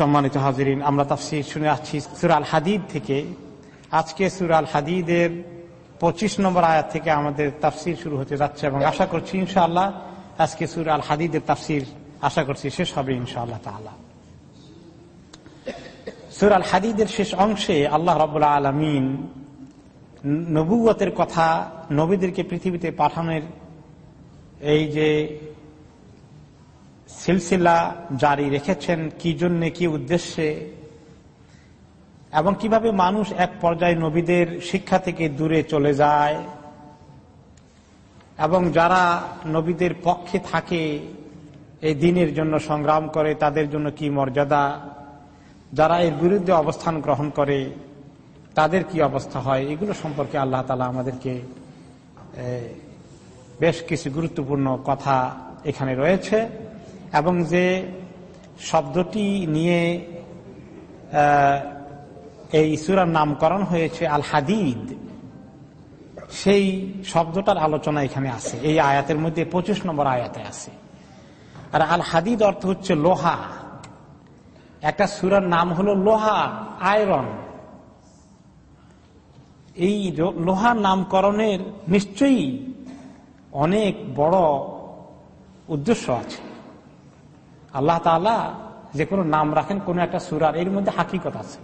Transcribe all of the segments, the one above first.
সম্মানিত হাজিরিন, আমরা তাফসির শুনে আসছি সুরাল হাদিদ থেকে। আজকে সুরাল হাদিদের পঁচিশ নম্বর আয়াত থেকে আমাদের তাফসির শুরু হতে যাচ্ছে এবং আশা করছি ইনশাআল্লাহ আজকে সুরাল হাদিদের তাফসির আশা করছি শেষ হবে ইনশাআল্লাহ তাআলা। সুরাল হাদিদের শেষ অংশে আল্লাহ রবাহ আলমিন নবুয়তের কথা নবীদেরকে পৃথিবীতে পাঠানোর এই যে সিলসিলা জারি রেখেছেন, কি জন্য, কি উদ্দেশ্যে? এবং কীভাবে মানুষ এক পর্যায়ে নবীদের শিক্ষা থেকে দূরে চলে যায়? এবং যারা নবীদের পক্ষে থাকে, এই দিনের জন্য সংগ্রাম করে, তাদের জন্য কি মর্যাদা? যারা এর বিরুদ্ধে অবস্থান গ্রহণ করে, তাদের কি অবস্থা হয়? এগুলো সম্পর্কে আল্লাহ তালা আমাদেরকে বেশ কিছু গুরুত্বপূর্ণ কথা এখানে রয়েছে। এবং যে শব্দটি নিয়ে এই সুরার নামকরণ হয়েছে আল হাদিদ সেই শব্দটার আলোচনা এখানে আছে। এই আয়াতের মধ্যে পঁচিশ নম্বর আয়াতে আছে। আর আল হাদিদ অর্থ হচ্ছে লোহা। একটা সুরার নাম হলো লোহা, আয়রন। এই লোহার নামকরণের নিশ্চয়ই অনেক বড় উদ্দেশ্য আছে। আল্লাহ তালা যে কোনো নাম রাখেন, কোন একটা সুরার এর মধ্যে হাকিকত আছে।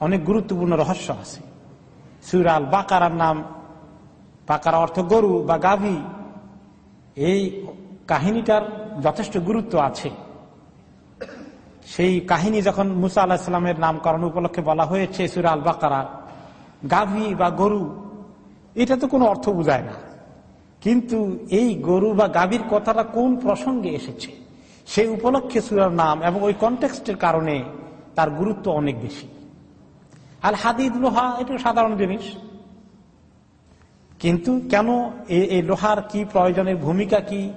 অনেক গুরুত্বপূর্ণ রহস্য আছে। সুরাল বাকারার নাম, বাকারা অর্থ গরু বা গাভী। এই কাহিনীটার যথেষ্ট গুরুত্ব আছে। সেই কাহিনী যখন মুসা আল্লাহিসামের নামকরণ উপলক্ষে বলা হয়েছে সুরাল বাকারা গাভী বা গরু, এটা তো কোনো অর্থ বোঝায় না। কিন্তু এই গরু বা গাভীর কথাটা কোন প্রসঙ্গে এসেছে? সেই উপলক্ষে সুরার নাম এবং ওই কনটেক্সটের কারণে তার গুরুত্ব অনেক বেশি। আল হাদিদ লোহা এটা সাধারণ জিনিস। কিন্তু কেন এই লোহার কি প্রয়োজনের ভূমিকা কি?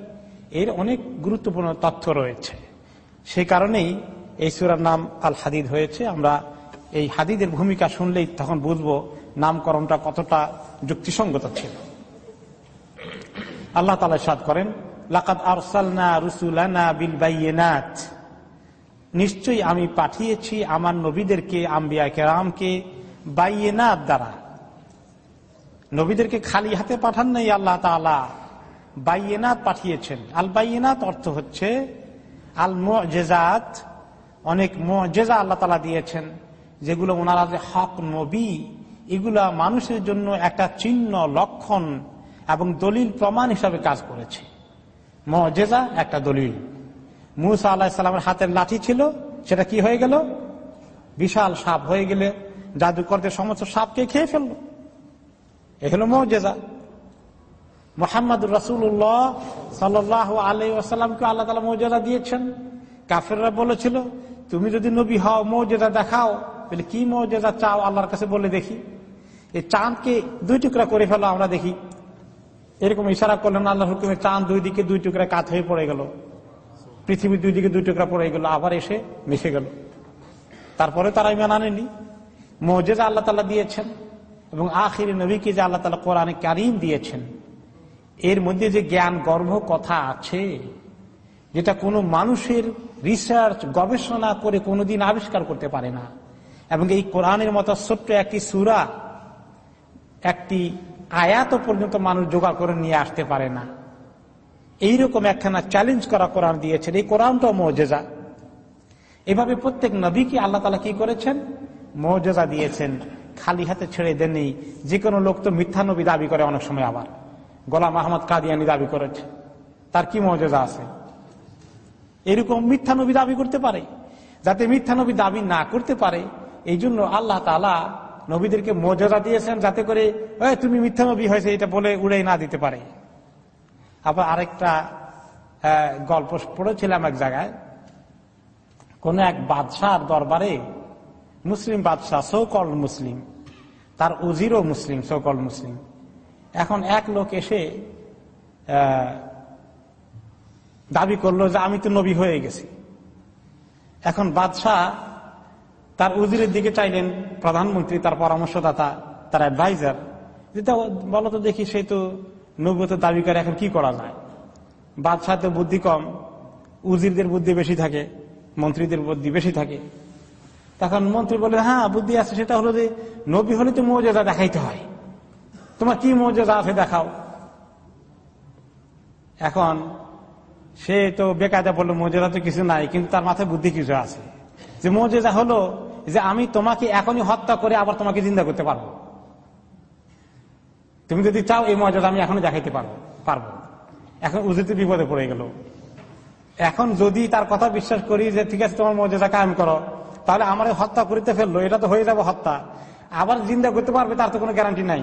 এর অনেক গুরুত্বপূর্ণ তথ্য রয়েছে। সেই কারণেই এই সুরার নাম আল হাদিদ হয়েছে। আমরা এই হাদিদের ভূমিকা শুনলেই তখন বুঝব নামকরণটা কতটা যুক্তিসঙ্গত ছিল। আল্লাহ তালা সাদ করেন লাকাত আরসালনা রুসুলানা বিল নিশ্চয়ই আমি পাঠিয়েছি আমার নবীদেরকে, আম্বিয়া কেরামকে বাইনাত দ্বারা। নবীদেরকে খালি হাতে পাঠান নাই আল্লাহ তালা বাইনাত পাঠিয়েছেন। আল বাইনাত অর্থ হচ্ছে আল মজেজাত, অনেক মজেজা আল্লাহ তালা দিয়েছেন, যেগুলো ওনারা যে হক নবী, এগুলা মানুষের জন্য একটা চিহ্ন, লক্ষণ এবং দলিল প্রমাণ হিসাবে কাজ করেছে। মজেজা, একটা দলিল। মুসা আল্লাহিসাল্লামের হাতের লাঠি ছিল, সেটা কি হয়ে গেল? বিশাল সাপ হয়ে গেলে জাদুকরদের সমস্ত সাপকে খেয়ে ফেলল। এ হলো মজেজা। মোহাম্মদ রসুল্লাহ সাল আলাই আসাল্লামকে আল্লাহ তালা মর্যাদা দিয়েছেন। কাফেররা বলেছিল, তুমি যদি নবী হও মর্যাদা দেখাও। তাহলে কি মর্যাদা চাও? আল্লাহর কাছে বলে দেখি। এই চাঁদকে দুই টুকরা করে ফেলো, আমরা দেখি। এরকম ইশারা করলেন আল্লাহ হুকুমে চাঁদ দুই দিকে দুই টুকরা কাত হয়ে পড়ে গেল। পৃথিবীর দুই দিকে দুই টুকরা পড়ে গেল, আবার এসে মিশে গেল। তারপরে তারা ইমান আনেনি। মৌজেজা আল্লাহ তালা দিয়েছেন এবং আখির নবীকে যে আল্লাহ তালা কোরআনে কারিম দিয়েছেন। এর মধ্যে যে জ্ঞান, গর্ভ কথা আছে, যেটা কোনো মানুষের রিসার্চ গবেষণা করে কোনোদিন আবিষ্কার করতে পারে না। এবং এই কোরআনের মতো ছোট্ট একটি সুরা, একটি আয়াত পর্যন্ত মানুষ জোগাড় করে নিয়ে আসতে পারে না। এইরকম একখানা চ্যালেঞ্জ করা কোরআন দিয়েছেন। এই কোরআনটাও মৌজেজা। এভাবে প্রত্যেক নবীকে আল্লাহ তালা কি করেছেন? মৌজেজা দিয়েছেন। খালি হাতে ছেড়ে দেননি। যে কোনো লোক তো মিথ্যা নবী দাবি করে অনেক সময় আবার। গোলাম আহমদ কাদিয়ানি দাবি করেছে। তার কি মর্যাদা আছে? এরকম মিথ্যা নবী দাবি করতে পারে। যাতে মিথ্যা নবী দাবি না করতে পারে এই জন্য আল্লাহ তালা নবীদেরকে মর্যাদা দিয়েছেন যাতে করে তুমি মিথ্যা নবী হয়েছে, এটা বলে উড়ে না দিতে পারে। আবার আরেকটা গল্প পড়েছিলাম এক জায়গায়। কোন এক বাদশাহ দরবারে মুসলিম বাদশাহ সৌকল মুসলিম, তার উজিরও মুসলিম সৌকল মুসলিম। এখন এক লোক এসে দাবি করল যে, আমি তো নবী হয়ে গেছি। এখন বাদশাহ তার উজিরের দিকে চাইলেন প্রধানমন্ত্রী, তার পরামর্শদাতা, তার অ্যাডভাইজার যেটা বলো তো দেখি সেই তো নবত দাবি করে, এখন কি করা যায়? বাদশাহ তো বুদ্ধি কম, উজিরদের বুদ্ধি বেশি থাকে, মন্ত্রীদের বুদ্ধি বেশি থাকে। তখন মন্ত্রী বলে হ্যাঁ বুদ্ধি আছে, সেটা হলো যে নবী হলে তো মৌজেদা দেখাইতে হয়। তোমার কি মৌজেদা আছে দেখাও। এখন সে তো বেকায়দা বলল মৌজেদা তো কিছু নাই, কিন্তু তার মাথায় বুদ্ধি কিছু আছে। যে মৌজেদা হলো যে আমি তোমাকে এখনই হত্যা করে আবার তোমাকে জিন্দা করতে পারব। তুমি যদি চাও এই মর্যাদা আমি এখনই দেখাইতে পারব পারব। এখন উজিতে বিপদে পড়ে গেল। এখন যদি তার কথা বিশ্বাস করি যে ঠিক আছে, তোমার মর্যাদা কায়েম করো, তাহলে আমার হত্যা করিতে ফেলল, এটা তো হয়ে যাবে হত্যা। আবার জিন্দা করতে পারবে, তার তো কোনো গ্যারান্টি নাই।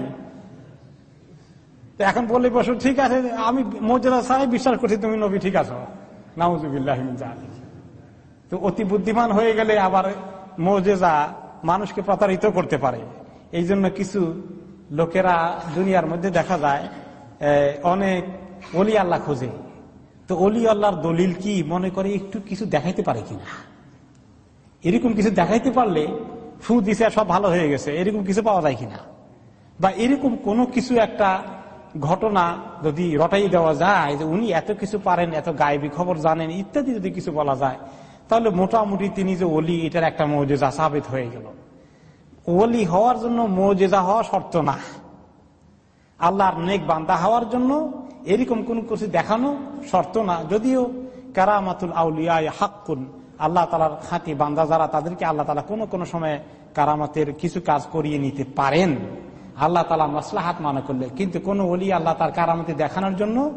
এখন বললে বসু, ঠিক আছে, আমি মর্যাদা ছাড়াই বিশ্বাস করছি, তুমি নবী ঠিক আছো। নাউজুবিল্লাহ তো অতি বুদ্ধিমান হয়ে গেলে আবার মৌজেজা মানুষকে প্রতারিত করতে পারে। এই জন্য কিছু লোকেরা দুনিয়ার মধ্যে দেখা যায় অনেক অলি আল্লাহ খোঁজে। তো অলি আল্লাহর দলিল কি মনে করে একটু কিছু দেখাইতে পারে কিনা? এরকম কিছু দেখাইতে পারলে ফু দিছে, সব ভালো হয়ে গেছে, এরকম কিছু পাওয়া যায় কিনা? বা এরকম কোনো কিছু একটা ঘটনা যদি রটাই দেওয়া যায় যে উনি এত কিছু পারেন, এত গায়েবী খবর জানেন, ইত্যাদি যদি কিছু বলা যায় তাহলে মোটামুটি তিনি যে অলি এটার একটা মৌজেজা সাবেত হয়ে গেল। ওলি হওয়ার জন্য মৌজেজা হওয়া শর্ত না। আল্লাহর নেক বান্দা হওয়ার জন্য এরকম কোন কিছু দেখানো শর্ত না। যদিও কারামাতুল আউলিয়া হাক্কুন। আল্লাহ তালার খাঁটি বান্দা যারা, তাদেরকে আল্লাহ তালা কোনো কোনো সময় কারামাতের কিছু কাজ করিয়ে নিতে পারেন। আল্লাহ তালা মাসলাহাত মনে করলে। কিন্তু কোন অলি আল্লাহ তার কারামতি দেখানোর জন্য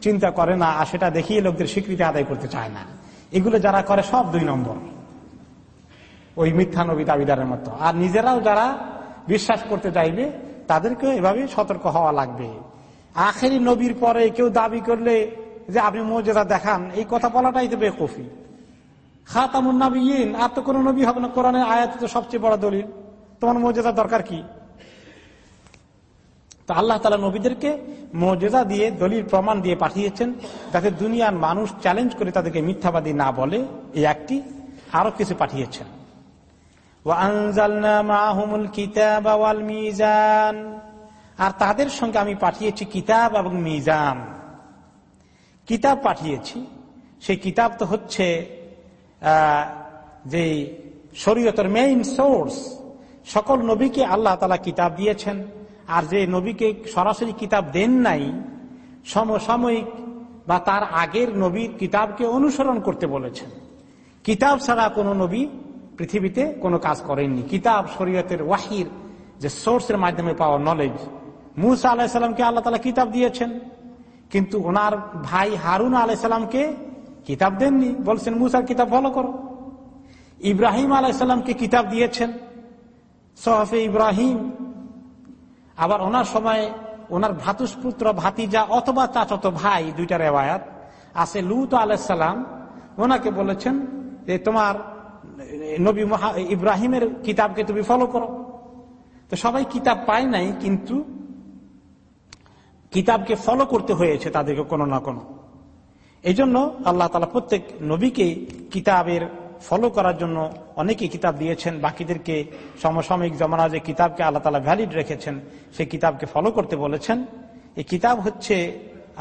চিন্তা করে না, আর সেটা দেখিয়ে লোকদের স্বীকৃতি আদায় করতে চায় না। এগুলো যারা করে সব দুই নম্বর। ওই মিথ্যা নবী দাবিদারের মতো। আর নিজেরাও যারা বিশ্বাস করতে চাইবে তাদেরকে এভাবে সতর্ক হওয়া লাগবে। আখেরি নবীর পরে কেউ দাবি করলে যে আপনি মর্যাদা দেখান, এই কথা বলাটাই তো বেকফি। খাতামুন নবীন আর তো কোন নবী হবে না। কোরআনের আয়াত তো সবচেয়ে বড় দলিল। তোমার মর্যাদা দরকার কি? তো আল্লাহ তালা নবীদেরকে মর্যাদা দিয়ে, দলিল, প্রমাণ দিয়ে পাঠিয়েছেন যাতে দুনিয়ার মানুষ চ্যালেঞ্জ করে তাদেরকে মিথ্যাবাদী না বলে এই একটি আরও কিছু পাঠিয়েছেন। আর তাদের সঙ্গে আমি পাঠিয়েছি কিতাব এবং মিজান। কিতাব পাঠিয়েছি। সেই কিতাব তো হচ্ছে যে শরীয়তের মেইন সোর্স সকল নবীকে আল্লাহ তালা কিতাব দিয়েছেন। আর যে নবীকে সরাসরি কিতাব দেন নাই, সমসাময়িক বা তার আগের নবীর কিতাবকে অনুসরণ করতে বলেছেন। কিতাব ছাড়া কোনো নবী পৃথিবীতে কোনো কাজ করেননি। কিতাব শরীয়তের ওয়াহির যে সোর্সের মাধ্যমে পাওয়া নলেজ মুসা আলাহিসাল্লামকে আল্লাহ তালা কিতাব দিয়েছেন। কিন্তু ওনার ভাই হারুন আলাইসাল্লামকে কিতাব দেননি। বলছেন, মুসার কিতাব ফলো করো। ইব্রাহিম আলাইসাল্লামকে কিতাব দিয়েছেন। সহফে ইব্রাহিম আবার ওনার সময় ওনার ভ্রাতুষ্পুত্র ভাতিজা অথবা চাচত ভাই, দুইটা রেওয়ায়াত, আছে লুত আলাইসাল্লাম ওনাকে বলেছেন যে তোমার নবী মহা, ইব্রাহিমের কিতাবকে তুমি ফলো করো। তো সবাই কিতাব পায় নাই, কিন্তু কিতাবকে ফলো করতে হয়েছে তাদেরকে কোনো না কোনো। এই জন্য আল্লাহ তালা প্রত্যেক নবীকে কিতাবের ফলো করার জন্য অনেকে কিতাব দিয়েছেন, বাকিদেরকে সমসাময়িক জমানা যে কিতাবকে আল্লাহ তালা ভ্যালিড রেখেছেন সেই কিতাবকে ফলো করতে বলেছেন। এই কিতাব হচ্ছে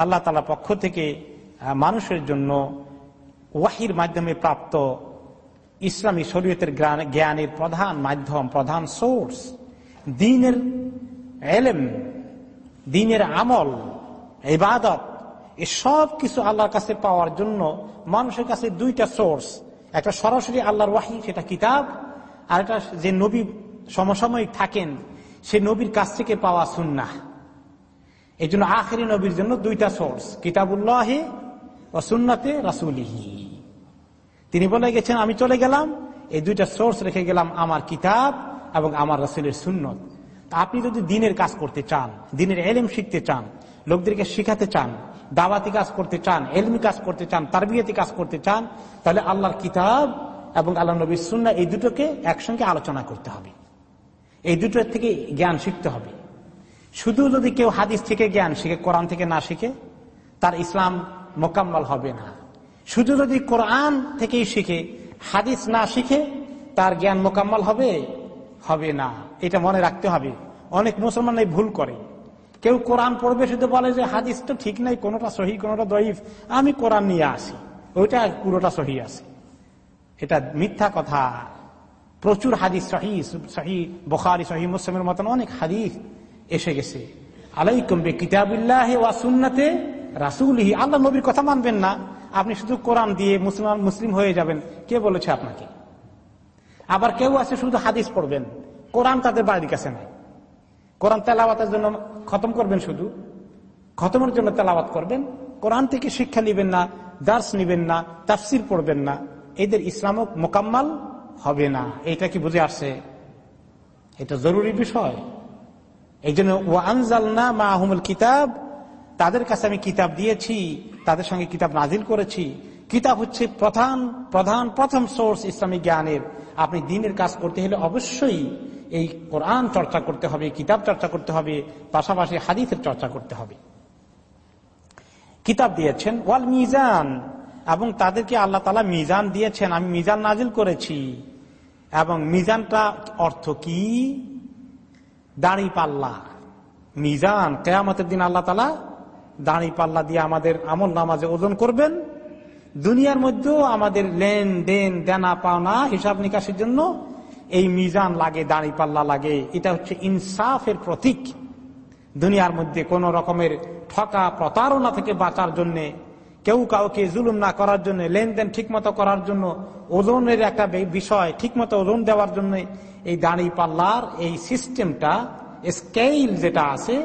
আল্লাহ তালা পক্ষ থেকে মানুষের জন্য ওয়াহির মাধ্যমে প্রাপ্ত ইসলামী শরীয়তের জ্ঞানের প্রধান মাধ্যম, প্রধান সোর্স দিনের এলেম, দিনের আমল, ইবাদত এসব কিছু আল্লাহর কাছে পাওয়ার জন্য মানুষের কাছে দুইটা সোর্স একটা সরাসরি আল্লাহর ওয়াহি, সেটা কিতাব, আর একটা যে নবী সমসাময়িক থাকেন, সে নবীর কাছ থেকে পাওয়া সুন্না এই জন্য আখেরি নবীর জন্য দুইটা সোর্স কিতাবুল্লাহে ও সুন্নাতে রাসুলিহি। তিনি বলে গেছেন, আমি চলে গেলাম, এই দুইটা সোর্স রেখে গেলাম আমার কিতাব এবং আমার রাসুলের সুন্নত। আপনি যদি দিনের কাজ করতে চান, দিনের এলেম শিখতে চান, লোকদেরকে শিখাতে চান দাওয়াতি কাজ করতে চান, এলমি কাজ করতে চান, তারবিয়াতি কাজ করতে চান, তাহলে আল্লাহর কিতাব এবং আল্লাহ নবী সুন্না এই দুটোকে একসঙ্গে আলোচনা করতে হবে। এই দুটোর থেকে জ্ঞান শিখতে হবে। শুধু যদি কেউ হাদিস থেকে জ্ঞান শিখে, কোরআন থেকে না শিখে, তার ইসলাম মোকাম্মল হবে না। শুধু যদি কোরআন থেকেই শিখে, হাদিস না শিখে, তার জ্ঞান মোকাম্মল হবে হবে না। এটা মনে রাখতে হবে। অনেক মুসলমান এই ভুল করে। কেউ কোরআন পড়বে, শুধু বলে যে হাদিস তো ঠিক নাই, কোনোটা সহি, কোনোটা দইফ আমি কোরআন নিয়ে আসি। ওইটা পুরোটা সহি আছে। এটা মিথ্যা কথা। প্রচুর হাদিস সহি সহি, বখারি, সহি, মুসলিমের মতন অনেক হাদিস এসে গেছে। আলাইকুম বে কিতাবিল্লাহ ওয়া সুন্নাতে রাসুলহি। আল্লাহ নবীর কথা মানবেন না। আপনি শুধু কোরআন দিয়ে মুসলমান, মুসলিম হয়ে যাবেন। কে বলেছে আপনাকে? আবার কেউ আছে শুধু হাদিস পড়বেন। কোরআন তাদের বাড়ির কাছে নাই। কোরআন তেলাওয়াতের জন্য খতম করবেন শুধু? খতমের জন্য তেলাওয়াত করবেন? কোরআন থেকে শিক্ষা নিবেন না দার্স নিবেন না তাফসির পড়বেন না। এদের ইসলাম মোকাম্মাল হবে না। এটা কি বুঝে আসছে? এটা জরুরি বিষয়। এই জন্য ও আনজাল না মা আহমুল কিতাব। তাদের কাছে আমি কিতাব দিয়েছি, তাদের সঙ্গে কিতাব নাজিল করেছি। কিতাব হচ্ছে প্রধান প্রধান, প্রথম সোর্স ইসলামিক জ্ঞানের। আপনি দিনের কাজ করতে হলে অবশ্যই এই কোরআন চর্চা করতে হবে, কিতাব চর্চা করতে হবে, পাশাপাশি হাদিসের চর্চা করতে হবে। কিতাব দিয়েছেন, ওয়াল মিজান, এবং তাদেরকে আল্লাহ তালা মিজান দিয়েছেন, আমি মিজান নাজিল করেছি। এবং মিজানটা অর্থ কি? দাঁড়ি পাল্লা মিজান, কেয়ামতের দিন আল্লাহ তালা দাঁড়ি পাল্লা দিয়ে আমাদের আমল নামাজে ওজন করবেন। দুনিয়ার মধ্যেও আমাদের লেনদেন দেনা পাওনা হিসাব নিকাশের জন্য এই মিজান লাগে, দাঁড়ি পাল্লা লাগে, এটা হচ্ছে ইনসাফের প্রতীক। দুনিয়ার মধ্যে কোন রকমের ঠকা প্রতারণা থেকে বাঁচার জন্য, কেউ কাউকে জুলুম না করার জন্য, লেনদেন ঠিকমতো করার জন্য, ওজনের একটা বিষয় ঠিকমতো ওজন দেওয়ার জন্য, এই দাঁড়ি পাল্লার এই সিস্টেমটা স্কেল যেটা আছে,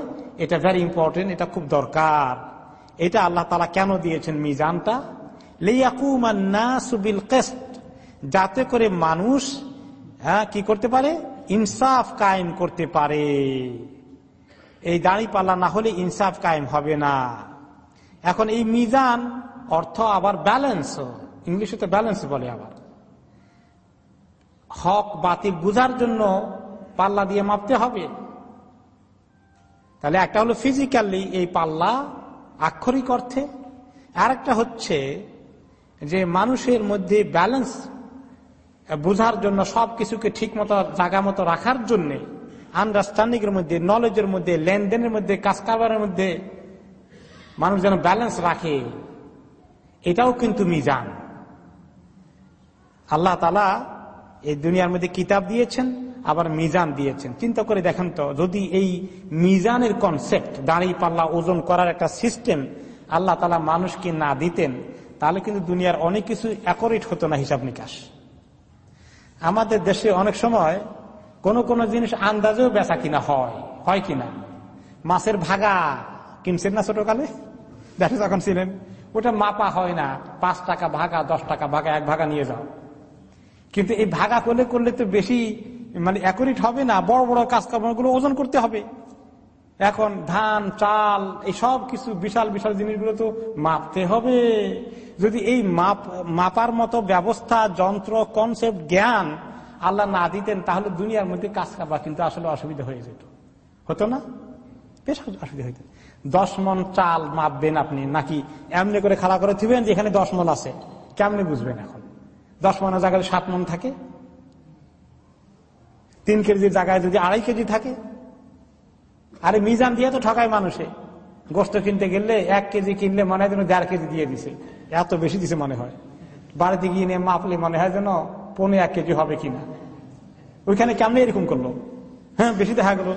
এটা ভেরি ইম্পর্টেন্ট এটা খুব দরকার। এটা আল্লাহ তালা কেন দিয়েছেন মিজানটা? কেস্ট যাতে করে মানুষ হ্যাঁ কি করতে পারে? ইনসাফ কায়েম করতে পারে। এই দাড়ি পাল্লা না হলে ইনসাফ কায়েম হবে না। এখন এই মিজান অর্থ আবার ব্যালেন্স ইংলিশে তো ব্যালেন্স বলে আবার। হক বাতিল বুঝার জন্য পাল্লা দিয়ে মাপতে হবে। তাহলে একটা হলো ফিজিক্যালি এই পাল্লা আক্ষরিক অর্থে। আরেকটা হচ্ছে যে মানুষের মধ্যে ব্যালেন্স বোঝার জন্য সবকিছুকে ঠিক মতো জায়গা মতো রাখার জন্য আন্ডারস্ট্যান্ডিং এর মধ্যে নলেজের মধ্যে, লেনদেনের মধ্যে কাজ কারবারের মধ্যে মানুষ যেন ব্যালেন্স রাখে, এটাও কিন্তু মিজান। আল্লাহ তালা এই দুনিয়ার মধ্যে কিতাব দিয়েছেন, আবার মিজান দিয়েছেন। চিন্তা করে দেখেন তো, যদি এই মিজানের কনসেপ্ট দাঁড়িয়ে পাল্লা ওজন করার একটা সিস্টেম আল্লাহ তালা মানুষকে না দিতেন, তাহলে কিন্তু দুনিয়ার অনেক কিছু অ্যাকোরেট হতো না হিসাব নিকাশ। আমাদের দেশে অনেক সময় কোন কোন জিনিস আন্দাজেও বেচা কিনা হয়। হয় কিনা? মাছের ভাগা কিনছেন না ছোটকালে? দেখে যখন ছিলেন, ওটা মাপা হয় না। পাঁচ টাকা ভাগা, দশ টাকা ভাগা, এক ভাগা নিয়ে যাও। কিন্তু এই ভাগা করলে করলে তো বেশি মানে অ্যাকুরেট হবে না। বড় বড় কাজকর্মগুলো গুলো ওজন করতে হবে। এখন ধান, চাল, এই সব কিছু বিশাল বিশাল জিনিসগুলো তো মাপতে হবে। যদি এই মাপ, মাপার মতো ব্যবস্থা, যন্ত্র কনসেপ্ট জ্ঞান আল্লাহ না দিতেন, তাহলে দুনিয়ার মধ্যে কাজ কারবা কিন্তু আসলে অসুবিধা হয়ে যেত। হতো না? বেশ অসুবিধা হইত। দশ মন চাল মাপবেন আপনি, নাকি এমনি করে খাড়া করে থিবেন যে এখানে দশ মন আছে? কেমনি বুঝবেন এখন? দশ মনের জায়গায় সাত মন থাকে। তিন কেজির জায়গায় যদি আড়াই কেজি থাকে আরে মিজান দিয়ে তো ঠকায় মানুষে। গোস্ত কিনতে গেলে এক কেজি কিনলে মনে হয় যেন দেড় কেজি দিয়ে দিছে। এত বেশি দিছে মনে হয়। বাড়িতে গিয়ে নিয়ে মাপলে মনে হয় যেন পনে এক কেজি হবে কিনা। ওইখানে কেমন এরকম করল? হ্যাঁ বেশি দেখা গেল।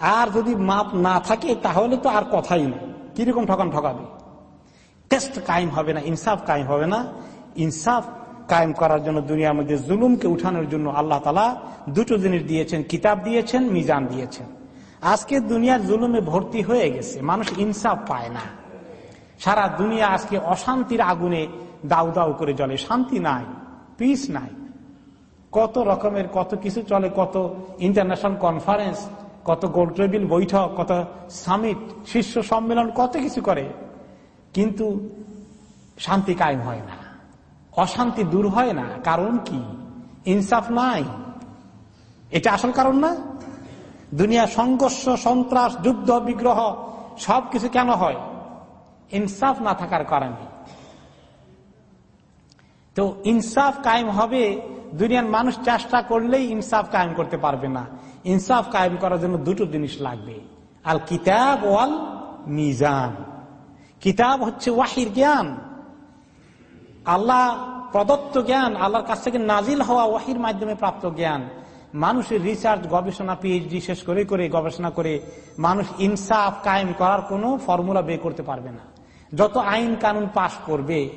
আর যদি মাপ না থাকে, তাহলে তো আর কথাই নেই। কীরকম ঠকান ঠকাবে? টেস্ট কায়েম হবে না, ইনসাফ কায়েম হবে না। ইনসাফ কায়েম করার জন্য দুনিয়ার মধ্যে জুলুমকে উঠানোর জন্য আল্লাহ তালা দুটো জিনিস দিয়েছেন। কিতাব দিয়েছেন, মিজান দিয়েছেন। আজকে দুনিয়ার জুলুমে ভর্তি হয়ে গেছে, মানুষ ইনসাফ পায় না। সারা দুনিয়া আজকে অশান্তির আগুনে দাউ দাউ করে জ্বলে, শান্তি নাই পিস নাই। কত রকমের, কত কিছু চলে, কত ইন্টারন্যাশনাল কনফারেন্স কত গোল টেবিল বৈঠক, কত সামিট শীর্ষ সম্মেলন, কত কিছু করে। কিন্তু শান্তি কায়েম হয় না। অশান্তি দূর হয় না। কারণ কি? ইনসাফ নাই। এটা আসল কারণ না? দুনিয়া সংঘর্ষ, সন্ত্রাস, যুদ্ধ, বিগ্রহ, সবকিছু কেন হয়? ইনসাফ না থাকার কারণে। তো ইনসাফ কায়েম হবে, দুনিয়ার মানুষ চেষ্টা করলেই ইনসাফ কায়েম করতে পারবে না। ইনসাফ কায়েম করার জন্য দুটো জিনিস লাগবে। আল কিতাব ওয়াল মিজান। কিতাব হচ্ছে ওয়াহির জ্ঞান। আল্লাহ প্রদত্ত জ্ঞান, আল্লাহর কাছ থেকে নাজিল হওয়া ওয়াহির মাধ্যমে প্রাপ্ত জ্ঞান। মানুষের রিসার্চ গবেষণা পিএইচডি শেষ করে করে গবেষণা করে মানুষ ইনসাফ কায়েম করার কোনো ফর্মুলা বের করতে পারবে না। যত আইন কানুন পাশ করবে,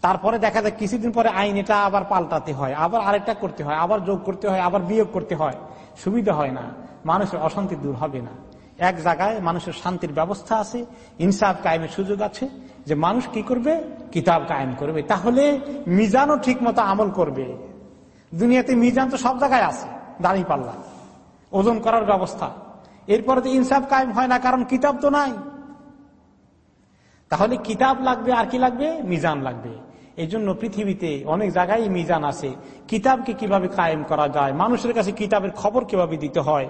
তারপরে দেখা যায় কিছুদিন পরে আইন এটা আবার পাল্টাতে হয়, আবার আরেকটা করতে হয়, আবার যোগ করতে হয়, আবার বিয়োগ করতে হয়। সুবিধা হয় না। মানুষের অশান্তি দূর হবে না। এক জায়গায় মানুষের শান্তির ব্যবস্থা আছে, ইনসাফ কায়েমের সুযোগ আছে, যে মানুষ কি করবে? কিতাব কায়েম করবে। তাহলে মিজানও ঠিক মতো আমল করবে। দুনিয়াতে মিজান তো সব জায়গায় আছে দাঁড়িয়ে পাল্লা, ওজন করার ব্যবস্থা। এরপরে তো ইনসাফ কায়েম হয় না, কারণ কিতাব তো নাই। তাহলে কিতাব লাগবে আর কি লাগবে? মিজান লাগবে। এই জন্য পৃথিবীতে অনেক জায়গায় মিজান আছে। কিতাবকে কীভাবে কায়েম করা যায়? মানুষের কাছে কিতাবের খবর কীভাবে দিতে হয়?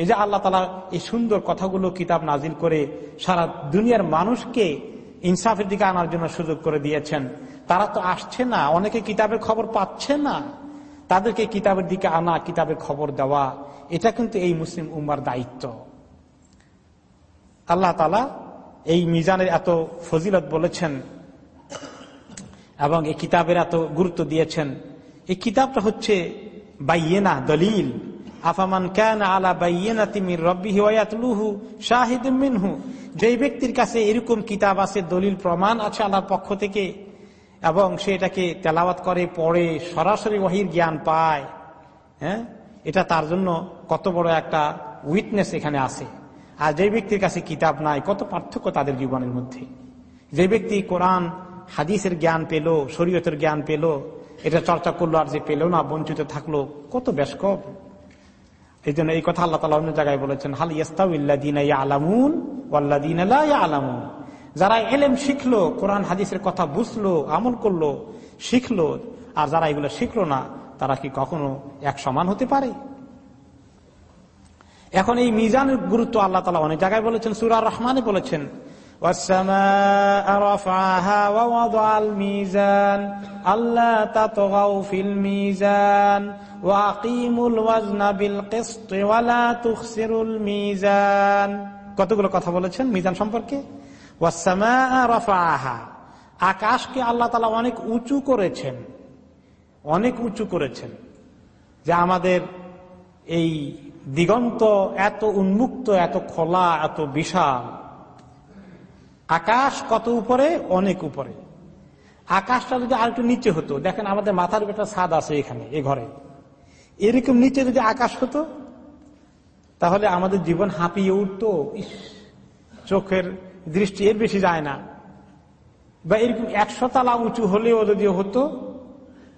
এই যে আল্লাহ তালা এই সুন্দর কথাগুলো কিতাব নাজিল করে সারা দুনিয়ার মানুষকে ইনসাফের দিকে আনার জন্য সুযোগ করে দিয়েছেন। তারা তো আসছে না, অনেকে কিতাবের খবর পাচ্ছে না। তাদেরকে কিতাবের দিকে আনা, কিতাবের খবর দেওয়া, এটা কিন্তু এই মুসলিম উম্মার দায়িত্ব। আল্লাহ তালা এই মিজানের এত ফজিলত বলেছেন এবং এই কিতাবের এত গুরুত্ব দিয়েছেন। এই কিতাবটা হচ্ছে বাইয়েনা, দলিল। আফামান কেন আলা বাইয়েনা তিমির রব্বি হিওয়াতলুহু শাহিদ মিনহু। যেই ব্যক্তির কাছে এরকম কিতাব আছে, দলিল, প্রমাণ আছে আল্লাহর পক্ষ থেকে এবং সে এটাকে তেলাওয়াত করে, পড়ে, সরাসরি ওয়াহির জ্ঞান পায়। হ্যাঁ? এটা তার জন্য কত বড় একটা উইটনেস এখানে আছে। আর যে ব্যক্তির কাছে কিতাব নাই, কত পার্থক্য তাদের জীবনের মধ্যে। যে ব্যক্তি কোরআন, হাদিসের জ্ঞান পেল, শরীয়তের জ্ঞান পেল, এটা চর্চা করল আর যে পেল না, বঞ্চিত থাকল, কত বেশ এই জন্য এই কথা আল্লাহ তালা অন্য জায়গায় বলেছেন, হাল ইয়াস্তাউল্লাদিন আলামুন ওয়াল্লাদিন আলামুন যারা এলেম শিখলো, কোরআন, হাদিসের কথা বুঝলো, আমল করল, শিখলো, আর যারা এগুলো শিখলো না, তারা কি কখনো এক সমান হতে পারে? এখন এই মিজানের গুরুত্ব আল্লাহ তালা অনেক জায়গায় বলেছেন সুরার রহমানে বলেছেন কতগুলো কথা বলেছেন মিজান সম্পর্কে? আকাশকে আল্লাহ তালা অনেক উঁচু করেছেন। অনেক উঁচু করেছেন। যে আমাদের এই দিগন্ত এত উন্মুক্ত, এত খোলা, এত বিশাল। আকাশ কত উপরে? অনেক উপরে। আকাশটা যদি আর একটু নিচে হতো, দেখেন আমাদের মাথার একটা ছাদ আছে এখানে, এ ঘরে। এরকম নিচে যদি আকাশ হতো, তাহলে আমাদের জীবন হাঁপিয়ে উঠত। চোখের দৃষ্টি এর বেশি যায় না। বা এরকম একশো তালা উঁচু হলেও যদি হতো,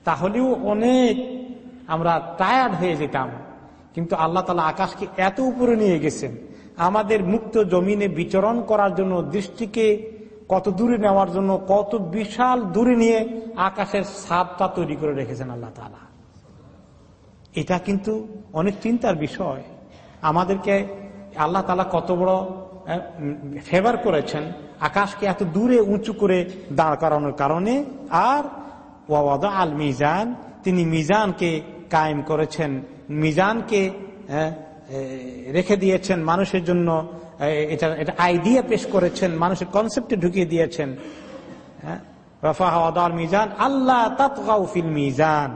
তাহলেও অনেক আমরা টায়ার্ড হয়ে যেতাম। কিন্তু আল্লাহ তালা আকাশকে এত উপরে নিয়ে গেছেন। আমাদের মুক্ত জমিনে বিচরণ করার জন্য, দৃষ্টিকে কত দূরে নেওয়ার জন্য, কত বিশাল দূরে নিয়ে আকাশের সাপটা তৈরি করে রেখেছেন আল্লাহ তালা। এটা কিন্তু অনেক চিন্তার বিষয়। আমাদেরকে আল্লাহ তালা কত বড় ফেভার করেছেন, আকাশকে এত দূরে উঁচু করে দাঁড় করানোর কারণে, আর ওয়াদ আল মিজান, তিনি মিজানকে কায়েম করেছেন, মিজানকে রেখে দিয়েছেন মানুষের জন্য এটা এটা আইডিয়া পেশ করেছেন, মানুষের কনসেপ্টে ঢুকিয়ে দিয়েছেন। মিজান আল্লাহ ফিল মিজান।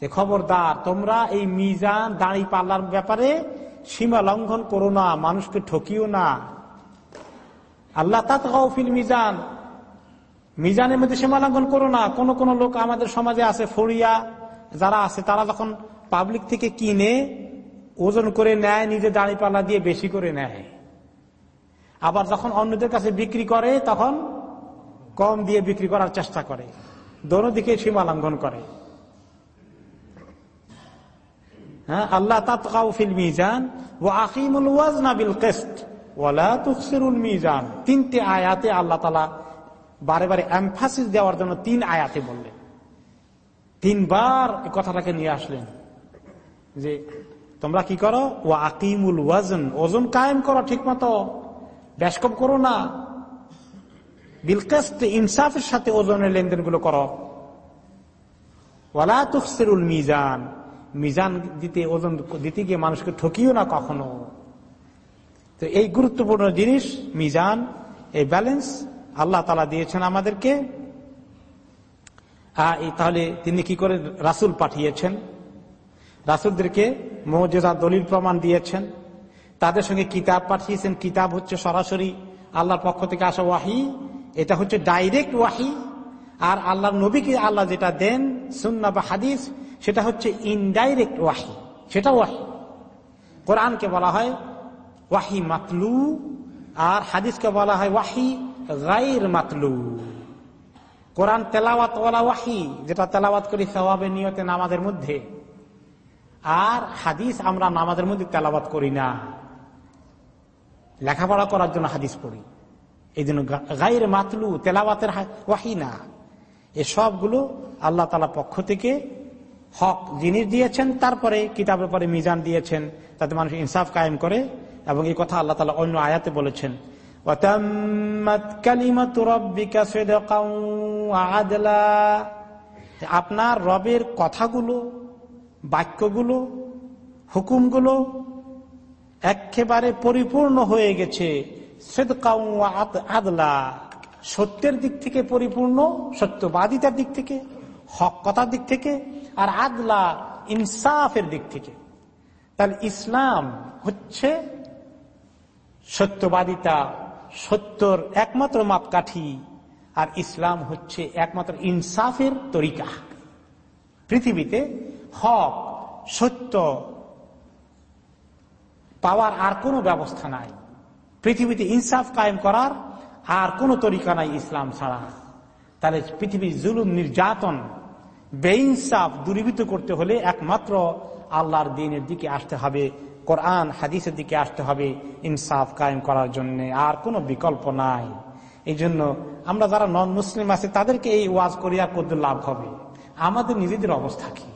যে খবরদার, তোমরা এই মিজান দাঁড়ি পাল্লার ব্যাপারে সীমা লঙ্ঘন করো না, মানুষকে ঠকিও না। আল্লাহ তাতগাও ফিল মিজান। মিজানের মধ্যে সীমা লঙ্ঘন করো না। কোন কোন লোক আমাদের সমাজে আছে, ফড়িয়া যারা আছে, তারা যখন পাবলিক থেকে কিনে ওজন করে নেয়, নিজে দাঁড়ি পাল্লা দিয়ে বেশি করে নেয়। আবার যখন অন্যদের কাছে বিক্রি করে, তখন কম দিয়ে বিক্রি করার চেষ্টা করে। দোনো দিকে সীমা লঙ্ঘন করে। হ্যাঁ? আল্লাহ তাতকাউফিল মিজান ও আকিমুল ওয়াজনা বিল কেস্ট ওয়ালা তুকসিরুল মিজান। তিনটে আয়াতে আল্লাহ তালা বারে বারে এমফাসিস দেওয়ার জন্য তিন আয়াতে বললেন। তিনবার এই কথাটাকে নিয়ে আসলেন যে, তোমরা কি করো? ও আকিমুল ওয়াজন, ওজন কায়েম করো ঠিক মতো ব্যাসকপ করো না। বিলকেস্ট ইনসাফের সাথে ওজনের লেনদেনগুলো করো। ওয়ালা তুফসিরুল মিজান মিজান দিতে, ওজন দিতে গিয়ে মানুষকে ঠকিও না কখনো। তো এই গুরুত্বপূর্ণ জিনিস, মিজান, এই ব্যালেন্স, আল্লাহ তালা দিয়েছেন আমাদেরকে। তাহলে তিনি কি করে রাসুল পাঠিয়েছেন? রাসুলদেরকে মৌজেদা দলিল প্রমাণ দিয়েছেন। তাদের সঙ্গে কিতাব পাঠিয়েছেন। কিতাব হচ্ছে সরাসরি আল্লাহর পক্ষ থেকে আসা ওয়াহি। এটা হচ্ছে ডাইরেক্ট ওয়াহি। আর আল্লাহ নবীকে আল্লাহ যেটা দেন সুন্না বা হাদিস সেটা হচ্ছে ইনডাইরেক্ট ওয়াহি সেটা ওয়াহি কোরআনকে বলা হয় ওয়াহি মাতলু আর হাদিসকে বলা হয় ওয়াহি গাইর মাতলু কোরআন তেলাওয়াত ওয়ালা ওয়াহি যেটা তেলাওয়াত করি সবাবে নিয়তে, নামাজের মধ্যে। আর হাদিস আমরা নামাজের মধ্যে তেলাওয়াত করি না। লেখাপড়া করার জন্য হাদিস পড়ি। এই জন্য গাইর মাতলু তেলাওয়াতের ওয়াহি না। এ সবগুলো আল্লাহ তালা পক্ষ থেকে হক জিনিস দিয়েছেন, তারপরে কিতাবের পরে মিজান দিয়েছেন, তাতে মানুষ ইনসাফ কায়েম করে এবং এই কথা আল্লাহ তালা অন্য আয়াতে বলেছেন। আপনার রবের কথাগুলো, বাক্যগুলো, হুকুমগুলো একেবারে পরিপূর্ণ হয়ে গেছে। আদলা। সত্যের দিক থেকে পরিপূর্ণ, সত্যবাদিতার দিক থেকে। হক কথার দিক থেকে আর আদলা ইনসাফের দিক থেকে। তাহলে ইসলাম হচ্ছে সত্যবাদিতা, সত্যর একমাত্র মাপকাঠি, আর ইসলাম হচ্ছে একমাত্র ইনসাফের তরিকা। পৃথিবীতে হক, সত্য পাওয়ার আর কোনো ব্যবস্থা নাই। পৃথিবীতে ইনসাফ কায়েম করার আর কোনো তরিকা নাই ইসলাম ছাড়া। তাহলে পৃথিবীর জুলুম, নির্যাতন বেইনসাফ দূরীভূত করতে হলে একমাত্র আল্লাহর দিনের দিকে আসতে হবে, কোরআন, হাদিসের দিকে আসতে হবে, ইনসাফ কায়েম করার জন্য, আর কোনো বিকল্প নাই। এই জন্য আমরা যারা নন মুসলিম আছে, তাদেরকে এই ওয়াজ করিয়া করতে লাভ হবে। আমাদের নিজেদের অবস্থা কি?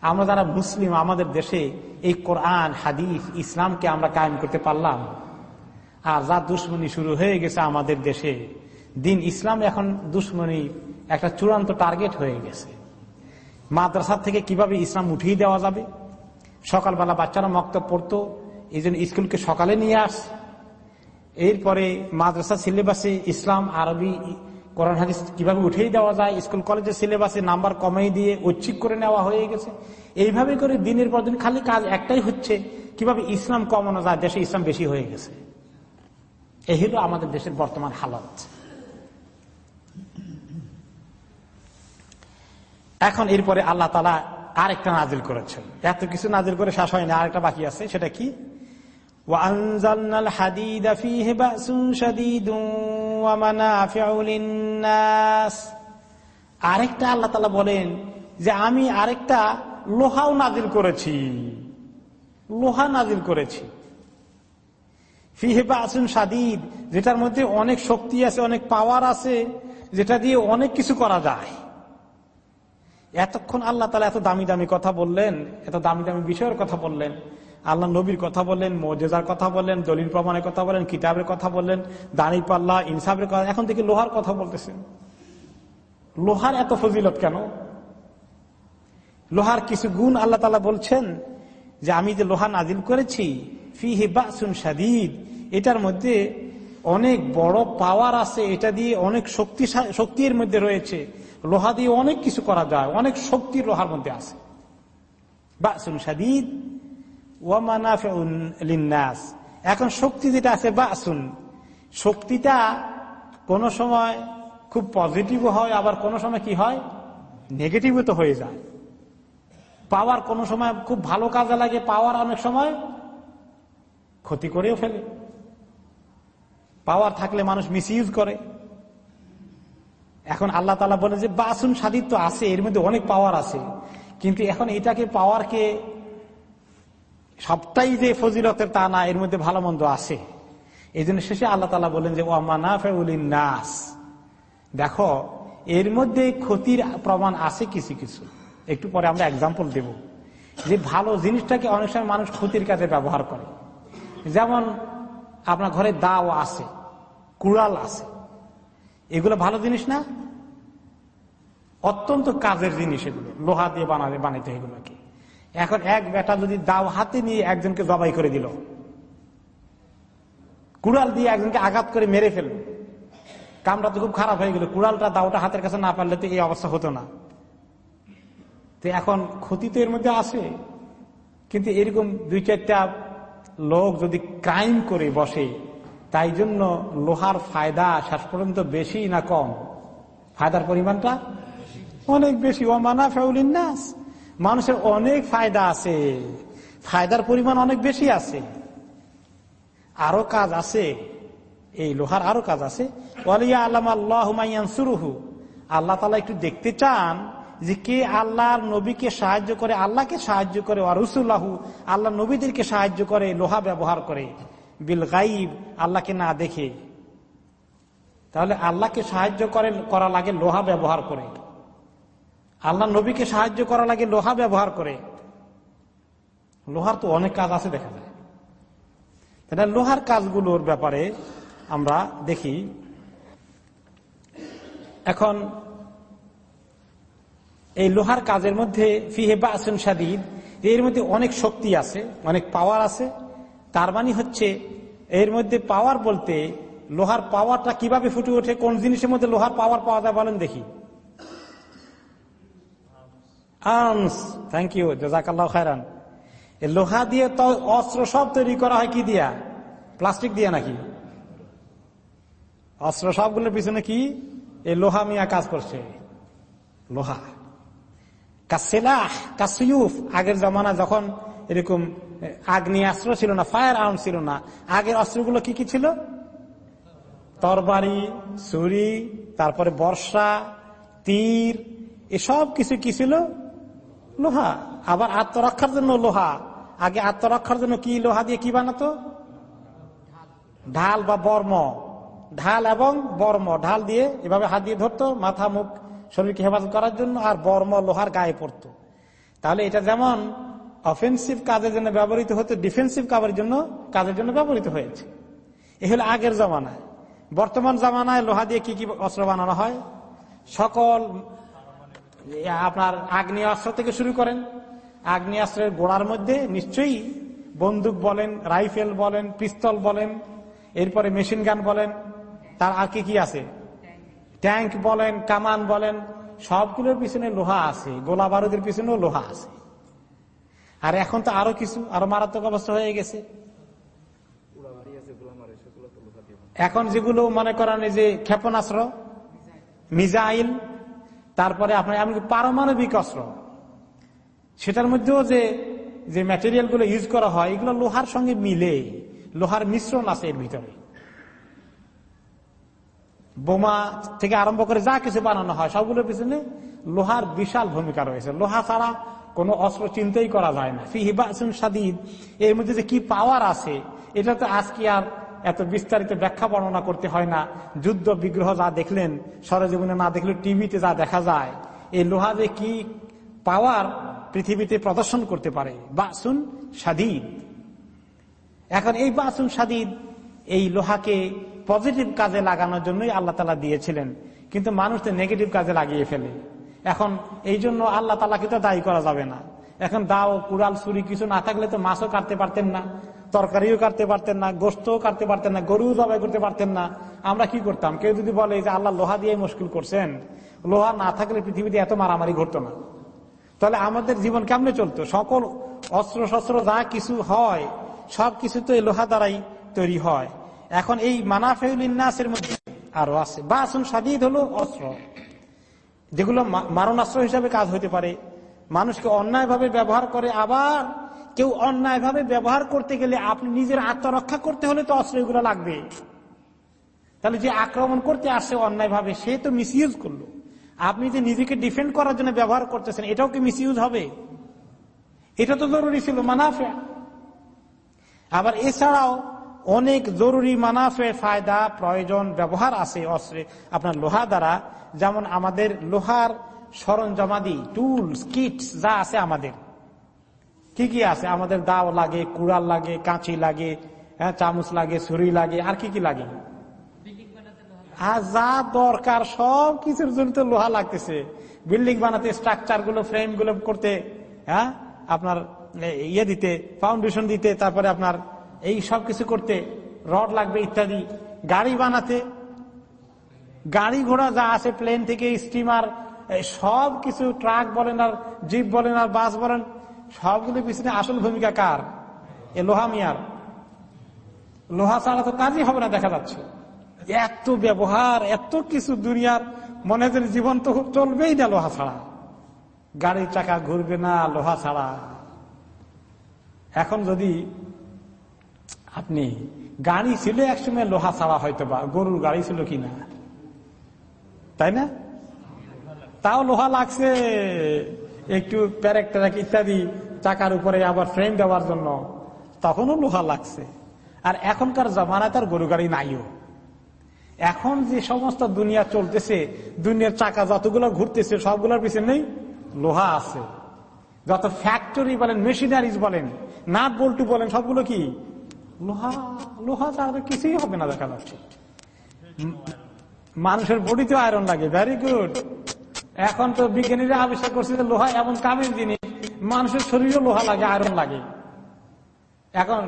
আমরা যারা মুসলিম, আমাদের দেশে এই কোরআন, হাদিস, ইসলামকে আমরা কায়েম করতে পারলাম। আর যা দুশ্মনী শুরু হয়ে গেছে আমাদের দেশে, দিন ইসলাম এখন দুশ্মনী একটা চূড়ান্ত টার্গেট হয়ে গেছে। মাদ্রাসা থেকে কীভাবে ইসলাম উঠিয়ে দেওয়া যাবে? সকালবেলা বাচ্চারা মক্তব পড়তো, এই জন্য স্কুলকে সকালে নিয়ে আস। এরপরে মাদ্রাসা সিলেবাসে ইসলাম, আরবি, কোরআন, হাদিস কীভাবে উঠিয়ে দেওয়া যায়? স্কুল, কলেজের সিলেবাসে নাম্বার কমাই দিয়ে ঐচ্ছিক করে নেওয়া হয়ে গেছে। এইভাবে করে দিনের পর দিন খালি কাজ একটাই হচ্ছে, কীভাবে ইসলাম কমানো যায়? দেশে ইসলাম বেশি হয়ে গেছে। এই হলো আমাদের দেশের বর্তমান হালত। এখন এরপরে আল্লাহ তালা আরেকটা নাজিল করেছেন। এত কিছু নাজিল করে শেষ হয়নি, আরেকটা বাকি আছে, সেটা কি? আরেকটা আল্লাহ তালা বলেন যে আমি আরেকটা লোহাও নাজিল করেছি। লোহা নাজিল করেছি। ফিহেবা আসুন সাদিদ যেটার মধ্যে অনেক শক্তি আছে, অনেক পাওয়ার আছে, যেটা দিয়ে অনেক কিছু করা যায়। এতক্ষণ আল্লাহ তালা এত দামি দামি কথা বললেন, এত দামি দামি বিষয়ের কথা বললেন, আল্লাহ নবীর কথা বললেন, মজেজার কথা বললেন, দলিল প্রমাণের কথা বলেন কিতাবের কথা বললেন, দানি পাল্লা, ইনসাফের কথা, এখন থেকে লোহার কথা বলতেছেন। লোহার এত ফজিলত কেন? লোহার কিছু গুণ আল্লাহ তালা বলছেন যে আমি যে লোহা নাজিল করেছি ফি হিবাসুন সাদিদ এটার মধ্যে অনেক বড় পাওয়ার আছে, এটা দিয়ে অনেক শক্তি শক্তির মধ্যে রয়েছে। লোহা দিয়ে অনেক কিছু করা যায়, অনেক শক্তির লোহার মধ্যে আছে। এখন শক্তি যেটা আছে, বাসুন। শক্তিটা কোন সময় খুব পজিটিভ হয়, আবার কোন সময় কি হয়? নেগেটিভও তো হয়ে যায়। পাওয়ার কোন সময় খুব ভালো কাজে লাগে, পাওয়ার অনেক সময় ক্ষতি করেও ফেলে। পাওয়ার থাকলে মানুষ মিস করে। এখন আল্লাহ তালা বলে যে, বাসুন সাদিত্য আছে, এর মধ্যে অনেক পাওয়ার আছে। কিন্তু এখন এটাকে পাওয়ারকে সবটাই যে ফজিলতের তা না, এর মধ্যে ভালো মন্দ আছে। এই জন্য শেষে আল্লাহ তালা বলেন যে নাস দেখো, এর মধ্যে ক্ষতির প্রমাণ আছে কিছু কিছু। একটু পরে আমরা এক্সাম্পল দেব। যে ভালো জিনিসটাকে অনেক সময় মানুষ ক্ষতির কাজে ব্যবহার করে। যেমন, আপনার ঘরে দাও আছে, কুড়াল আছে। এগুলো ভালো জিনিস না? অত্যন্ত কাজের জিনিস এগুলো। লোহা দিয়ে বানাবে বানাইতে এগুলোকে। এখন এক বেটা যদি দাও হাতে নিয়ে একজনকে জবাই করে দিল, কুড়াল দিয়ে একজনকে আঘাত করে মেরে ফেলল, কামটা তো খুব খারাপ হয়ে গেল। কুড়ালটা দাওটা হাতের কাছে না পারলে তো এই অবস্থা হতো না। তো এখন ক্ষতি তো এর মধ্যে আসে কিন্তু এরকম দুই চারটা লোক যদি ক্রাইম করে বসে তাই জন্য লোহার ফায়দা শেষ পর্যন্ত বেশি না কম। ফায়দার পরিমাণটা অনেক বেশি। ও মানা ফেউলিন নাস। মানুষের অনেক ফায়দা আছে। ফায়দার পরিমাণ অনেক বেশি আছে। আরও কাজ আছে। এই লোহার আরও কাজ আছে। আল্লাহ আল্লাহ তালা একটু দেখতে চান যে কে আল্লাহর নবীকে সাহায্য করে, আল্লাহকে সাহায্য করে রসুল্লাহু আল্লাহ নবীদেরকে সাহায্য করে, লোহা ব্যবহার করে। বিল গাইব, আল্লাহকে না দেখে। তাহলে আল্লাহকে সাহায্য করে করা লাগে লোহা ব্যবহার করে। আল্লাহ নবীকে সাহায্য করা লাগে লোহা ব্যবহার করে। লোহার তো অনেক কাজ আছে দেখা যায়। তাহলে লোহার কাজগুলোর ব্যাপারে আমরা দেখি। এখন এই লোহার কাজের মধ্যে ফিহে বাসন সাদিদ এর মধ্যে অনেক শক্তি আছে, অনেক পাওয়ার আছে। তার মানে হচ্ছে, এর মধ্যে পাওয়ার বলতে লোহার পাওয়ারটা কীভাবে ফুটে ওঠে, কোন জিনিসের মধ্যে লোহার পাওয়ার পাওয়া যায় বলেন দেখি। আর্মস থ্যাংক ইউ জাজাকাল্লাহ খায়রান। লোহা দিয়ে তো অস্ত্র সব তৈরি করা হয় কি দিয়া? প্লাস্টিক দিয়া নাকি? অস্ত্র সবগুলোর পিছনে কি? এই লোহা মিয়া কাজ করছে। লোহা। কাসেলাহ কাসিউফ আগের জমানা যখন এরকম আগ্নেয়াস্ত্র ছিল না, ফায়ার আর্ম ছিল না। আগের অস্ত্রগুলো কি কি ছিল? তরবারি, ছুরি, তারপরে বর্ষা, তীর, এসব কিছু কি ছিল? লোহা। আবার আত্মরক্ষার জন্য লোহা। আগে আত্মরক্ষার জন্য কি লোহা দিয়ে কি বানাতো? ঢাল বা বর্ম। ঢাল এবং বর্ম। ঢাল দিয়ে এভাবে হাত দিয়ে ধরতো, মাথা, মুখ, শরীরকে হেফাজত করার জন্য আর বর্ম, লোহার গায়ে পড়তো। তাহলে এটা যেমন অফেন্সিভ কাজের জন্য ব্যবহৃত হতো ডিফেন্সিভ কাজের জন্য কাজের জন্য ব্যবহৃত হয়েছে। এ হলো আগের জমানায়। বর্তমান জামানায় লোহা দিয়ে কি কি অস্ত্র বানানো হয়? সকল আপনার আগ্নেয় অস্ত্র থেকে শুরু করেন। আগ্নেয় অস্ত্রের গোড়ার মধ্যে নিশ্চয়ই বন্দুক বলেন, রাইফেল বলেন, পিস্তল বলেন, এরপরে মেশিন গান বলেন, তার আর কি কি আছে? ট্যাঙ্ক বলেন, কামান বলেন, সবগুলোর পিছনে লোহা আছে গোলা বারুদের পিছনেও লোহা আছে। আর এখন তো আরও কিছু, আরও মারাত্মক অবস্থা হয়ে গেছে। এখন যেগুলো মনে করেন যে ক্ষেপণাস্ত্র মিজাইল তারপরে আপনার এমনকি পারমাণবিক অস্ত্র, সেটার মধ্যেও যে যে ম্যাটেরিয়ালগুলো ইউজ করা হয়, এগুলো লোহার সঙ্গে মিলে, লোহার মিশ্রণ আছে এর ভিতরে। বোমা থেকে আরম্ভ করে যা কিছু বানানো হয়, সবগুলোর পিছনে লোহার বিশাল ভূমিকা রয়েছে। লোহা ছাড়া কোনো অস্ত্র চিন্তাই করা যায় না। ফিহিবাসুন সাদিদ এর মধ্যে যে কি পাওয়ার আছে এটা তো আজকে আর এত বিস্তারিত ব্যাখ্যা বর্ণনা করতে হয় না। যুদ্ধ, বিগ্রহ যা দেখলেন সরজীবনে না দেখলে টিভিতে যা দেখা যায়, এই লোহা যে কি পাওয়ার পৃথিবীতে প্রদর্শন করতে পারে? বাসুন সাদিদ এখন এই বাসুন সাদিদ এই লোহাকে পজিটিভ কাজে লাগানোর জন্যই আল্লাহ তালা দিয়েছিলেন। কিন্তু মানুষ তো নেগেটিভ কাজে লাগিয়ে ফেলে। এখন এই জন্য আল্লাহ তালাকে তো দায়ী করা যাবে না। এখন দাও, কুড়াল, ছুরি কিছু না থাকলে তো মাছও কাটতে পারতেন না, তরকারিও কাটতে পারতেন না গোস্তও কাটতে পারতেন না, গরুও জবাই করতে পারতেন না। আমরা কি করতাম? কেউ যদি বলে যে আল্লাহ লোহা দিয়ে মুশকিল করছেন, লোহা না থাকলে পৃথিবীতে এত মারামারি ঘটতো না। তাহলে আমাদের জীবন কেমনে চলতো? সকল অস্ত্র শস্ত্র যা কিছু হয়, সব কিছু তো এই লোহা দ্বারাই তৈরি হয়। এখন এই মানাফেউল ইন্নাসের মধ্যে আরও আছে। বাসন সাদিদ হলো অস্ত্র। যেগুলো মারণাস্ত্র হিসাবে কাজ হতে পারে। মানুষকে অন্যায়ভাবে ব্যবহার করে, আবার কেউ অন্যায়ভাবে ব্যবহার করতে গেলে আপনি নিজের আত্মরক্ষা করতে হলে তো অস্ত্র এগুলো লাগবে। তাহলে যে আক্রমণ করতে আসছে অন্যায়ভাবে, সে তো মিসইউজ করল। আপনি যে নিজেকে ডিফেন্ড করার জন্য ব্যবহার করতেছেন, এটাও কি মিসইউজ হবে? এটা তো জরুরি ছিল, মানাফে। আবার এছাড়াও অনেক জরুরি মানাফে ফায়দা প্রয়োজন ব্যবহার আছে অস্ত্রে। আপনার লোহা দ্বারা যেমন আমাদের লোহার সরঞ্জামাদি টুলস কিটস যা আছে আমাদের। কি কি আছে? আমাদের দাও লাগে কুড়াল লাগে কাঁচি লাগে হ্যাঁ চামচ লাগে ছুরি লাগে আর কি কি লাগে? আর যা দরকার সব কিছুর জন্য তো লোহা লাগতেছে। বিল্ডিং বানাতে স্ট্রাকচারগুলো ফ্রেমগুলো করতে হ্যাঁ আপনার ইয়ে দিতে ফাউন্ডেশন দিতে তারপরে আপনার এই সব কিছু করতে রড লাগবে ইত্যাদি। গাড়ি বানাতে, গাড়ি ঘোড়া যা আছে প্লেন থেকে স্টিমার সব কিছু ট্রাক বলেন আর জিপ বলেন আর বাস বলেন সবগুলো পিছনে আসল ভূমিকা কার? এ লোহা মিয়ার। লোহা ছাড়া তো কাজই হবে না দেখা যাচ্ছে। এত ব্যবহার, এত কিছু দুনিয়ার মনে জীবন তো চলবেই না লোহা ছাড়া। গাড়ির চাকা ঘুরবে না লোহা ছাড়া। এখন যদি আপনি গাড়ি ছিল একসময় লোহা ছাড়া হয়তো বা, গরুর গাড়ি ছিল কিনা? তাই না? তাও লোহা লাগছে, একটু প্যারেক ট্যারেক ইত্যাদি চাকার উপরে আবার ফ্রেম দেওয়ার জন্য। তখনও লোহা লাগছে। আর এখনকার জমানায় তার গরু গাড়ি নাইও। এখন যে সমস্ত দুনিয়া চলতেছে, দুনিয়ার চাকা যতগুলো ঘুরতেছে, সবগুলোর পিছনে নেই লোহা আছে। যত ফ্যাক্টরি বলেন মেশিনারিজ বলেন, নাট বল্টু বলেন, সবগুলো কি? লোহা লোহা ছাড়া কিছুই হবে না দেখা যাচ্ছে। মানুষের বডিতে আয়রন লাগে ভেরি গুড এখন তো বিজ্ঞানীরা আবিষ্কার করছে যে লোহা এমন কামের জিনিস, মানুষের শরীরেও লোহা লাগে আয়রন লাগে। এখন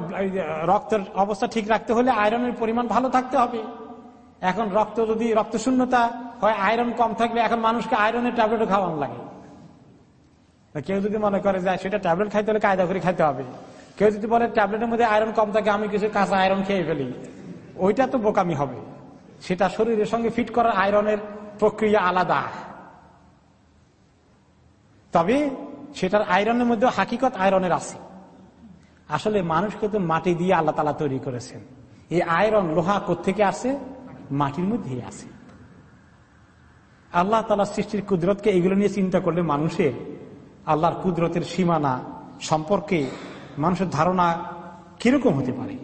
রক্তের অবস্থা ঠিক রাখতে হলে আয়রনের পরিমাণ ভালো থাকতে হবে। এখন রক্ত যদি, রক্ত শূন্যতা হয় আয়রন কম থাকলে এখন মানুষকে আয়রনের ট্যাবলেটও খাওয়ানো লাগে। কেউ যদি মনে করে যায় সেটা ট্যাবলেট খাইতে হলে কায়দা করে খাইতে হবে। কেউ যদি বলে ট্যাবলেটের মধ্যে আয়রন কম থাকে, আমি কিছু কাঁচা আয়রন খেয়ে ফেলি। ওইটা তো বোকামি হবে। সেটা শরীরের সঙ্গে ফিট করার আয়রনের প্রক্রিয়া আলাদা। তবে সেটার আয়রনের মধ্যে হাকিকত আয়রনের আছে। আসলে মানুষকে তো মাটি দিয়ে আল্লাহ তালা তৈরি করেছেন। এই আয়রন লোহা থেকে আসে? মাটির মধ্যেই আছে আল্লাহ তালা সৃষ্টির কুদরতকে এগুলো নিয়ে চিন্তা করলে মানুষের আল্লাহর কুদরতের সীমানা সম্পর্কে মানুষের ধারণা কীরকম হতে পারে?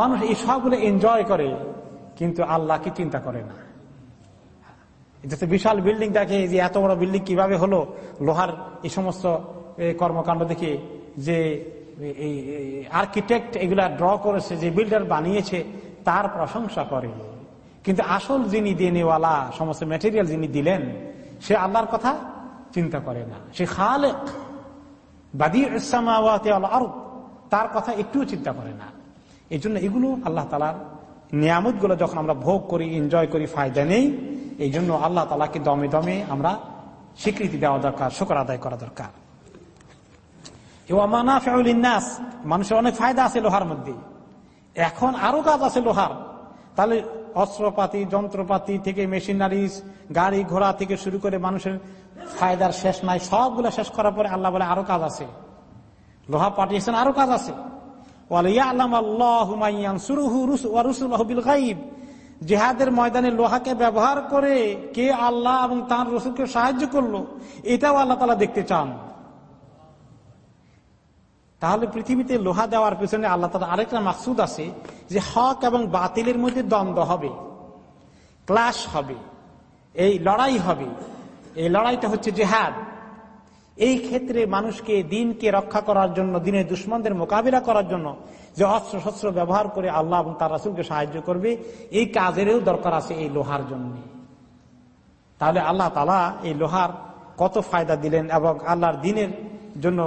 মানুষ এই সবগুলো এনজয় করে, কিন্তু আল্লাহকে চিন্তা করে না? যাতে বিশাল বিল্ডিং দেখে যে এত বড় বিল্ডিং কীভাবে হলো? লোহার এই সমস্ত কর্মকাণ্ড দেখে যে এই আর্কিটেক্ট এগুলা ড্র করেছে, যে বিল্ডার বানিয়েছে, তার প্রশংসা করে। কিন্তু আসল যিনি দেনেওয়ালা, সমস্ত ম্যাটেরিয়াল যিনি দিলেন, সে আল্লাহর কথা চিন্তা করে না। সে খালেক। তার কথা একটুও চিন্তা করে না। এই জন্য এগুলো আল্লাহ তালার নিয়ামতগুলো যখন আমরা ভোগ করি এনজয় করি, ফায়দা নেই এই জন্য আল্লাহ তালাকে দমে দমে আমরা স্বীকৃতি দেওয়া দরকার, শোকর আদায় করা দরকার। নাস মানুষের অনেক ফায়দা আছে লোহার মধ্যে। এখন আরও কাজ আছে লোহার। তাহলে অস্ত্রপাতি, যন্ত্রপাতি থেকে মেশিনারিজ, গাড়ি ঘোড়া থেকে শুরু করে মানুষের ফায়দার শেষ নাই। সবগুলো শেষ করার পরে আল্লাহ বলে, আরও কাজ আছে। লোহা পাঠিয়েছেন, আরও কাজ আছে। জেহাদের ময়দানে লোহাকে ব্যবহার করে কে আল্লাহ এবং তার রসুলকে সাহায্য করল, এটাও আল্লাহ তালা দেখতে চান। তাহলে পৃথিবীতে লোহা দেওয়ার পেছনে আল্লাহ তালা আরেকটা মাকসুদ আছে যে হক এবং বাতিলের মধ্যে দ্বন্দ্ব হবে ক্লাস হবে, এই লড়াই হবে। এই লড়াইটা হচ্ছে জেহাদ। এই ক্ষেত্রে মানুষকে, দিনকে রক্ষা করার জন্য, দিনের দুশ্মনদের মোকাবিলা করার জন্য যে অস্ত্র শস্ত্র ব্যবহার করে আল্লাহ এবং তার রাসুলকে সাহায্য করবে, এই কাজেরও দরকার আছে এই লোহার জন্য। তাহলে আল্লাহ তালা এই লোহার কত ফায়দা দিলেন এবং আল্লাহর দিনের জন্য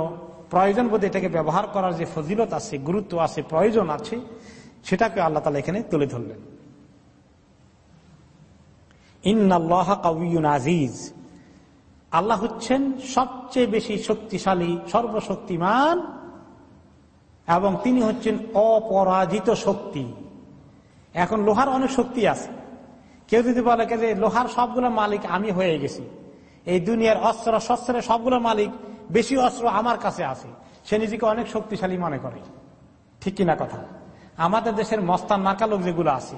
প্রয়োজন বোধ এটাকে ব্যবহার করার যে ফজিলত আছে, গুরুত্ব আছে, প্রয়োজন আছে, সেটাকে আল্লাহ তালা এখানে তুলে ধরলেন। আজিজ। আল্লাহ হচ্ছেন সবচেয়ে বেশি শক্তিশালী, সর্বশক্তিমান এবং তিনি হচ্ছেন অপরাজিত শক্তি। এখন লোহার অনেক শক্তি আছে। কেউ যদি বলে যে লোহার সবগুলো মালিক আমি হয়ে গেছি, এই দুনিয়ার অস্ত্র শস্ত্রের সবগুলো মালিক বেশি অস্ত্র আমার কাছে আছে। সে নিজেকে অনেক শক্তিশালী মনে করে। ঠিক কিনা কথা? আমাদের দেশের মস্তান মার্কা লোক যেগুলো আছে,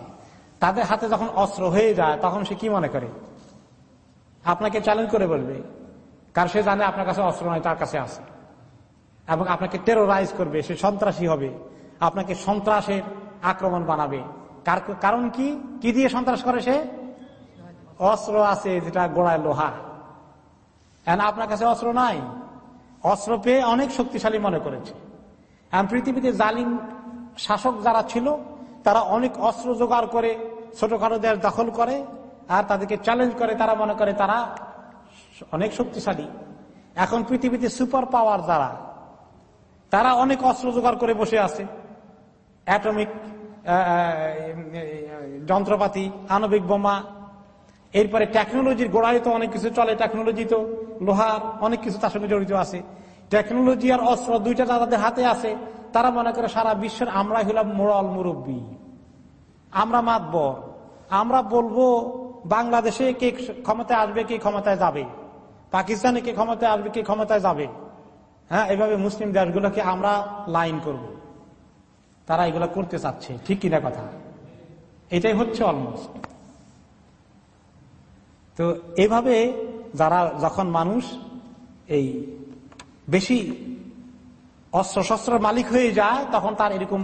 তাদের হাতে যখন অস্ত্র হয়ে যায়, তখন সে কি মনে করে? আপনাকে চ্যালেঞ্জ করে বলবে কার সে জানে আপনার কাছে অস্ত্র নয় তার কাছে আছে। এবং আপনাকে টেরোরাইজ করবে, সে সন্ত্রাসী হবে। আপনাকে সন্ত্রাসের আক্রমণ বানাবে। কারণ কি? কি দিয়ে সন্ত্রাস করে সে? অস্ত্র আছে যেটা গোড়ায় লোহা। আপনার কাছে অস্ত্র নাই? অস্ত্র পেয়ে অনেক শক্তিশালী মনে করেছে। পৃথিবীতে জালিম শাসক যারা ছিল, তারা অনেক অস্ত্র জোগাড় করে ছোটখাটো দেশ দখল করে আর তাদেরকে চ্যালেঞ্জ করে। তারা মনে করে তারা অনেক শক্তিশালী। এখন পৃথিবীতে সুপার পাওয়ার যারা, তারা অনেক অস্ত্র জোগাড় করে বসে আছে। অ্যাটমিক যন্ত্রপাতি, আণবিক বোমা এরপরে টেকনোলজির গোড়ায় তো অনেক কিছু চলে টেকনোলজি তো, লোহার অনেক কিছু তার সঙ্গে জড়িত আছে। টেকনোলজি আর অস্ত্র দুইটা তাদের হাতে আছে। তারা মনে করে সারা বিশ্বের আমরা হইলাম মোড়ল মুরব্বী। আমরা মাতবর। আমরা বলব, বাংলাদেশে কে ক্ষমতায় আসবে, কে ক্ষমতায় যাবে? পাকিস্তানে কে ক্ষমতায় আসবে, কে ক্ষমতায় যাবে? হ্যাঁ এভাবে মুসলিম দেশগুলোকে আমরা লাইন করব। তারা এগুলো করতে চাচ্ছে। ঠিক কিনা কথা? এটাই হচ্ছে অলমোস্ট তো এভাবে যারা যখন মানুষ এই বেশি অস্ত্র শস্ত্র মালিক হয়ে যায়, তখন তার এরকম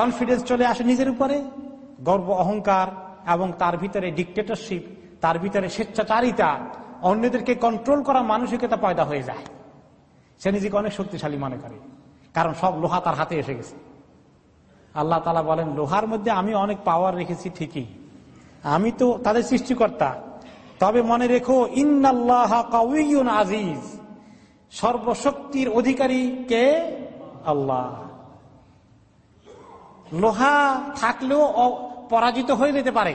কনফিডেন্স চলে আসে নিজের উপরে। গর্ব, অহংকার এবং তার ভিতরে ডিকটেটরশিপ তার ভিতরে স্বেচ্ছাচারিতা, অন্যদেরকে কন্ট্রোল করা মানসিকতা পয়দা হয়ে যায়। সে নিজেকে অনেক শক্তিশালী মনে করে, কারণ সব লোহা তার হাতে এসে গেছে। আল্লাহ তালা বলেন, লোহার মধ্যে আমি অনেক পাওয়ার রেখেছি ঠিকই। আমি তো তাদের সৃষ্টিকর্তা তবে মনে রেখো, ইন্নাল্লাহ আজিজ। সর্বশক্তির অধিকারী কে? আল্লাহ। লোহা থাকলেও পরাজিত হয়ে যেতে পারে।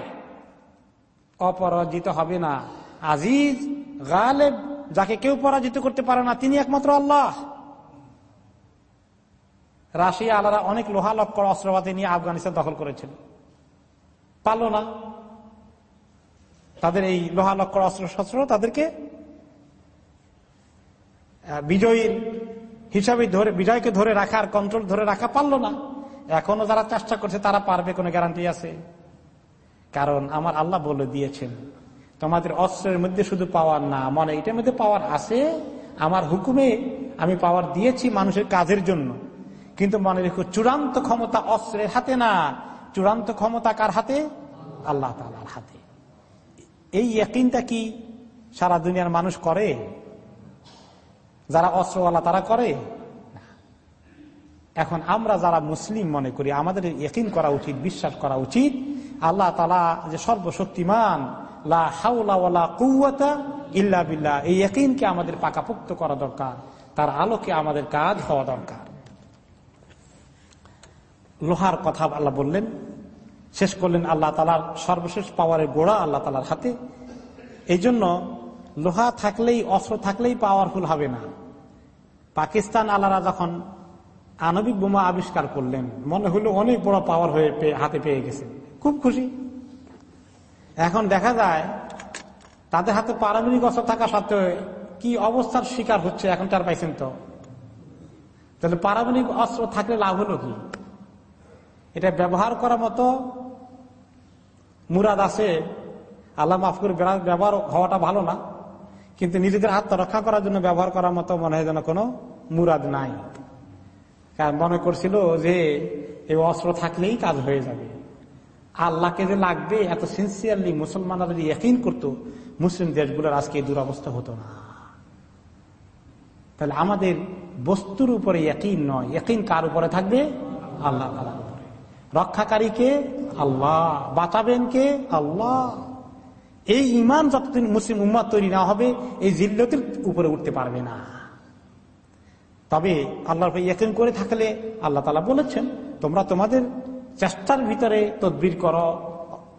অপরাজিত হবে না। আজিজ, গালেব, যাকে কেউ পরাজিত করতে পারে না, তিনি একমাত্র আল্লাহ। রাশিয়া আলারা অনেক লোহা লক্কর অস্ত্রপাতি নিয়ে আফগানিস্তান দখল করেছিল। পারল না। তাদের এই লোহা লক্কর অস্ত্র শস্ত্র তাদেরকে বিজয়ীর হিসাবে ধরে, বিজয়কে ধরে রাখার কন্ট্রোল ধরে রাখা পারল না। এখনও যারা চেষ্টা করছে, তারা পারবে, কোনো গ্যারান্টি আছে? কারণ আমার আল্লাহ বলে দিয়েছেন, তোমাদের অস্ত্রের মধ্যে শুধু পাওয়ার না, মনে, এটার মধ্যে পাওয়ার আছে। আমার হুকুমে আমি পাওয়ার দিয়েছি মানুষের কাজের জন্য। কিন্তু মনে রেখো, চূড়ান্ত ক্ষমতা অস্ত্রের হাতে না। চূড়ান্ত ক্ষমতা কার হাতে? আল্লাহ তালার হাতে। এই একদিনটা কি সারা দুনিয়ার মানুষ করে? যারা অস্ত্রওয়ালা তারা করে? এখন আমরা যারা মুসলিম মনে করি, আমাদের একিন করা উচিত, বিশ্বাস করা উচিত, আল্লাহ তালা যে সর্বশক্তিমান, লা হাউলা কুয়াতা ইল্লা বিল্লাহ। এই একিনকে আমাদের পাকাপোক্ত করা দরকার, তার আলোকে আমাদের কাজ হওয়া দরকার। লোহার কথা আল্লাহ বললেন শেষ করলেন আল্লাহ তালার সর্বশেষ পাওয়ারের গোড়া আল্লাহ তালার হাতে। এই জন্য লোহা থাকলেই, অস্ত্র থাকলেই পাওয়ারফুল হবে না। পাকিস্তান আল্লাহরা যখন আণবিক বোমা আবিষ্কার করলেন, মনে হলো অনেক বড় পাওয়ার হয়ে হাতে পেয়ে গেছে। খুব খুশি। এখন দেখা যায়, তাদের হাতে পারমাণবিক অস্ত্র থাকা সত্ত্বেও কি অবস্থার শিকার হচ্ছে এখন তার পাইছেন তো? তাহলে পারমাণবিক অস্ত্র থাকলে লাভ হলো কি? এটা ব্যবহার করার মতো মুরাদ আছে, আল্লাহ মাফ করে ব্যবহার হওয়াটা ভালো না, কিন্তু নিজেদের আত্মরক্ষা করার জন্য ব্যবহার করার মতো মনে হয় যেন কোনো মুরাদ নাই। কারণ মনে করছিল যে, এই অস্ত্র থাকলেই কাজ হয়ে যাবে। আল্লাহকে যে লাগবে, এত সিনসিয়ারলি মুসলমানরা যদি একই করত, মুসলিম দেশগুলোর আজকে এই দুরবস্থা হতো না। তাহলে আমাদের বস্তুর উপরে একই নয়। একই কার উপরে থাকবে? আল্লাহ রক্ষাকারীকে আল্লাহ। বাঁচাবেন কে? আল্লাহ। এই ইমান যতদিন মুসলিম উম্মাদ তৈরি না হবে, এই জিল্লতির উপরে উঠতে পারবে না। তবে আল্লাহর একন করে থাকলে আল্লাহ তালা বলেছেন, তোমরা তোমাদের চেষ্টার ভিতরে তদবির করো।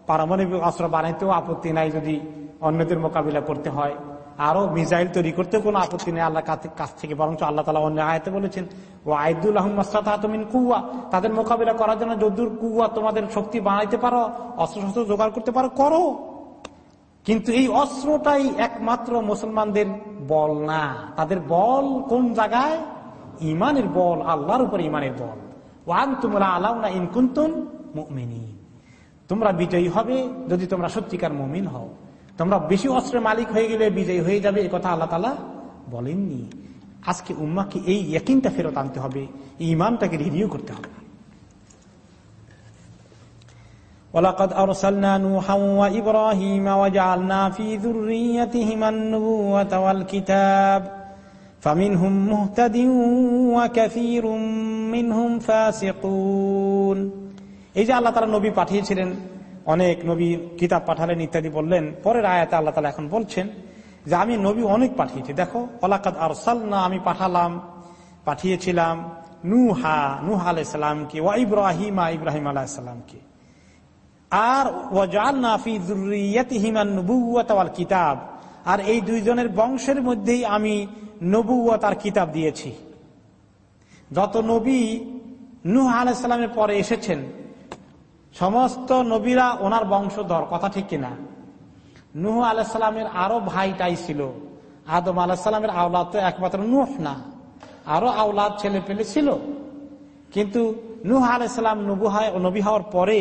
পারমাণবিক অস্ত্র বানাইতেও আপত্তি নাই যদি অন্যদের মোকাবিলা করতে হয়। আরও মিসাইল তৈরি করতে কোনো আপত্তি নেই আল্লাহ কাছ থেকে। বরং আল্লাহ তালা অন্য আয়তে বলেছেন ও আইদুল আহমিন কুয়া তাদের মোকাবিলা করার জন্য যদুর কুয়া তোমাদের শক্তি বানাইতে পারো অস্ত্র শস্ত্র জোগাড় করতে পারো, করো। কিন্তু এই অস্ত্রটাই একমাত্র মুসলমানদের বল না। তাদের বল কোন জায়গায়? ইমানের বল, আল্লাহর উপর ইমানের বল। ওয়ান তোমরা আলাউ না ইনকুন্তুন মুমিনী তোমরা বিজয়ী হবে যদি তোমরা সত্যিকার মুমিন হও। তোমরা বেশি অস্ত্রের মালিক হয়ে গেলে বিজয়ী হয়ে যাবে এ কথা আল্লাহ তালা বলেননি আজকে উম্মাকে এই একিনটা ফেরত আনতে হবে ইমানটাকে রিভিউ করতে হবে ولقد أرسلنا نوحا وإبراهيم وجعلنا في ذريتهما النبوة والكتاب فمنهم مهتد وكثير منهم فاسقون এই যে আল্লাহ তালা নবী পাঠিয়েছিলেন অনেক নবী কিতাব পাঠালেন ইত্যাদি বললেন। পরের আয়াতে আল্লাহ তালা এখন বলছেন যে, আমি নবী অনেক পাঠিয়েছি। দেখো অলাকাত আর না আমি পাঠালাম, পাঠিয়েছিলাম নুহা নুহা আলাইসালামকে ওয়া ইব্রাহিমা, ইব্রাহিম আলাহিসাল্লামকে আর ওয়াজাল নাফি কিতাব। আর এই দুইজনের বংশের মধ্যেই আমি নবুয়াত আর কিতাব দিয়েছি। যত নবী নুহ আলাইসাল্লামের পরে এসেছেন সমস্ত নবীরা ওনার বংশধর, কথা ঠিক কিনা? নুহ আলাইসাল্লামের আরও ভাইটাই ছিল। আদম আলাহিসাল্লামের আওলাদ তো একমাত্র নুহ না। আরও আওলাদ ছেলে পেলে ছিল। কিন্তু নুহ আলাইসাল্লাম নবী হওয়ার পরে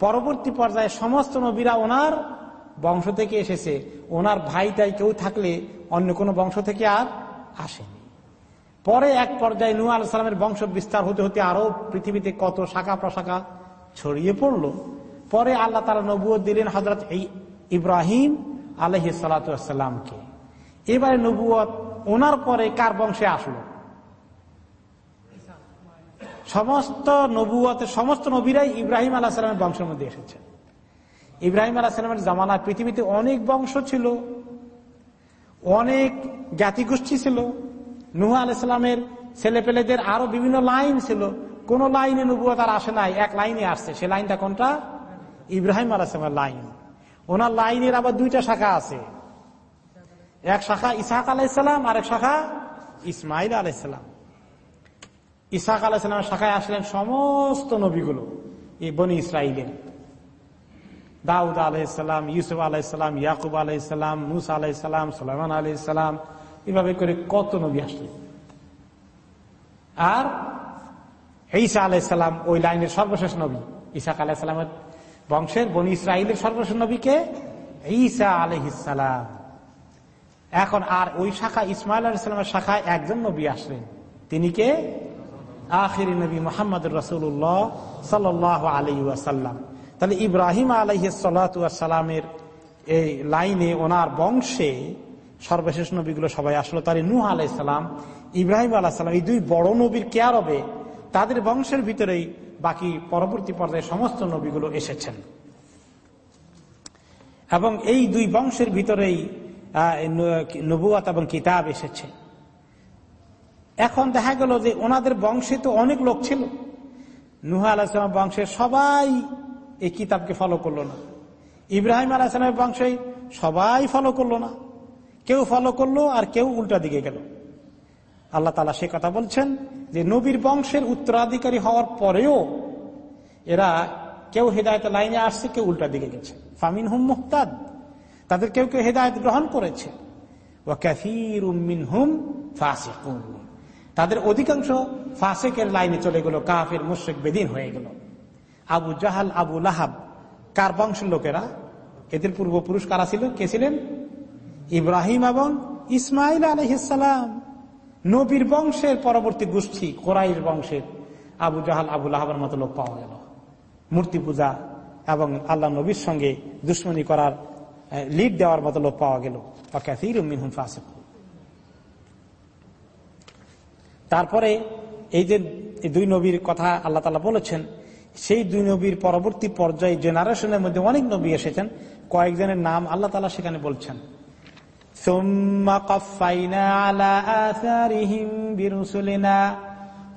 পরবর্তী পর্যায়ে সমস্ত নবীরা ওনার বংশ থেকে এসেছে। ওনার ভাইটাই কেউ থাকলে অন্য কোনো বংশ থেকে আর আসেনি। পরে এক পর্যায়ে নু আলাইসালামের বংশ বিস্তার হতে হতে আরও পৃথিবীতে কত শাখা প্রশাখা ছড়িয়ে পড়ল। পরে আল্লাহ তালা নবুয় দিলেন হজরত ইব্রাহিম আলহ সালাতামকে এবারে নবুয় ওনার পরে কার বংশে আসলো? সমস্ত নবুয়তের, সমস্ত নবীরাই ইব্রাহিম আলাহ সালামের বংশের মধ্যে এসেছে। ইব্রাহিম আলাহ সালামের জামানায় পৃথিবীতে অনেক বংশ ছিল, অনেক জ্ঞাতিগোষ্ঠী ছিল। নুহ আলাইসালামের ছেলে পেলেদের আরও বিভিন্ন লাইন ছিল। কোন লাইনে নবুয়া তার আসে নাই, এক লাইনে আসছে। সে লাইনটা কোনটা? ইব্রাহিম আলাইসলামের লাইন। ওনার লাইনের আবার দুইটা শাখা আছে। এক শাখা ইসাহাক আলাইসালাম আর এক শাখা ইসমাইল আলাইসালাম ইসাহাক আলাইসালামের শাখায় আসলেন সমস্ত নবীগুলো, এই বনি ইসরায়েলের দাউদ আলাইসালাম ইউসুফ আলাইসালাম ইয়াকুব আলাইসালাম মুসা আলাইসালাম সালামান আলাইসালাম এভাবে করে কত নবী আসলেন। আর ঈসা আলাইসালাম ওই লাইনের সর্বশেষ নবী। ইসাক আলাইসালামের বংশের বনি ইসরায়েলের সর্বশেষ নবীকে ঈসা আলহিসাম এখন আর ওই শাখা ইসমাইল আলাইসালামের শাখায় একজন নবী আসলেন। তিনি কে? আখির নবী মোহাম্মদ রসুল্লাহ সাল আলী ওয়াসাল্লাম। তাহলে ইব্রাহিম আলহিসালামের এই লাইনে ওনার বংশে সর্বশেষ নবীগুলো সবাই আসলো। তার নূহ আলাইসালাম ইব্রাহিম আলাহ সাল্লাম এই দুই বড় নবীর কেয়ার হবে? তাদের বংশের ভিতরেই বাকি পরবর্তী পর্যায়ে সমস্ত নবীগুলো এসেছেন। এবং এই দুই বংশের ভিতরেই নবুয়াত এবং কিতাব এসেছে। এখন দেখা গেল যে ওনাদের বংশে তো অনেক লোক ছিল। নুহা আলাহিসাম বংশের সবাই এই কিতাবকে ফলো করল না। ইব্রাহিম আলাহিসামের বংশে সবাই ফলো করল না। কেউ ফলো করল আর কেউ উল্টা দিকে গেল। আল্লাহ তালা সে কথা বলছেন যে নবীর বংশের উত্তরাধিকারী হওয়ার পরেও এরা কেউ হেদায়ত লাইনে আসছে, কেউ উল্টা দিকে গেছে। ফামিন হুম মুহতাদ। তাদের কেউ কেউ হেদায়ত গ্রহণ করেছে। হুম তাদের অধিকাংশ ফাসেকের লাইনে চলে গেল, কাফের মুশেক বেদিন হয়ে গেল। আবু জাহাল, আবু লাহাব, কার বংশের লোকেরা? এদের পূর্বপুরুষ কারা ছিল? কে ছিলেন? ইব্রাহিম এবং ইসমাইল আলহিসাম নবীর বংশের পরবর্তী গোষ্ঠী কোরাইর বংশের। আবু জাহাল, আবু লাহাবের মতো লোক পাওয়া গেল। মূর্তি পূজা এবং আল্লাহ নবীর সঙ্গে দুশ্মনী করার লিড দেওয়ার মতো লোক পাওয়া গেল। তারপরে এই যে দুই নবীর কথা আল্লাহ তালা বলেছেন, সেই দুই নবীর পরবর্তী পর্যায়ে জেনারেশনের মধ্যে অনেক নবী এসেছেন। কয়েকজনের নাম আল্লাহ তালা সেখানে বলছেন। ثم قفينا على آثارهم برسلنا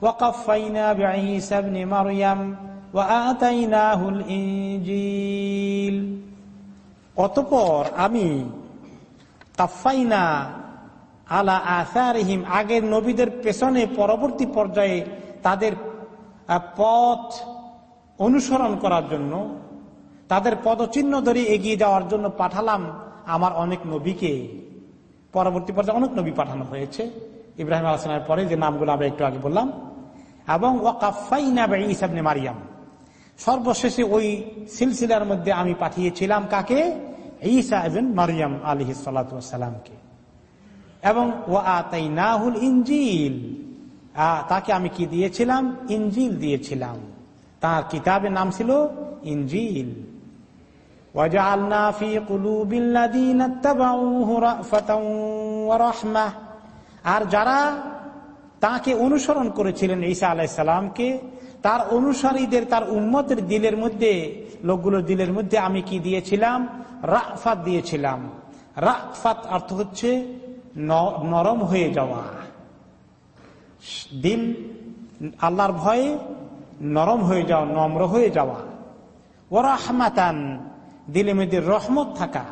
وقفينا بعيسى ابن مريم وآتيناه الإنجيل অতপর আমি কাফাইনা আলা আসারহিম আগের নবীদের পেছনে পরবর্তী পর্যায়ে তাদের পথ অনুসরণ করার জন্য তাদের পদচিহ্ন ধরে এগিয়ে যাওয়ার জন্য পাঠালাম আমার অনেক নবীকে পরবর্তী পর্যায়ে অনেক নবী পাঠানো হয়েছে ইব্রাহিম আলসালামের পরে, যে নামগুলো আমরা একটু আগে বললাম। এবং ইসাবনে মারিয়াম। সর্বশেষে ওই সিলসিলার মধ্যে আমি পাঠিয়েছিলাম কাকে? ঈসা এবং মারিয়াম আলী সালাতামকে এবং ও আতাই নাহুল ইঞ্জিল তাকে আমি কি দিয়েছিলাম? ইঞ্জিল দিয়েছিলাম। তার কিতাবের নাম ছিল ইঞ্জিল وجعلنا في قلوب الذين اتبعوه رأفة ورحمة আর যারা তাকে অনুসরণ করেছিলেন ঈসা আলাইসালামকে তার অনুসারীদের তার উম্মতের দিলের মধ্যে লোকগুলোর দিলের মধ্যে আমি কি দিয়েছিলাম রাফাত দিয়েছিলাম রাফাত অর্থ হচ্ছে নরম হয়ে যাওয়া দিল আল্লাহর ভয়ে নরম হয়ে যাওয়া নম্র হয়ে যাওয়া ওরাহমাতান দিলে মেয়েদের রহমত থাকা,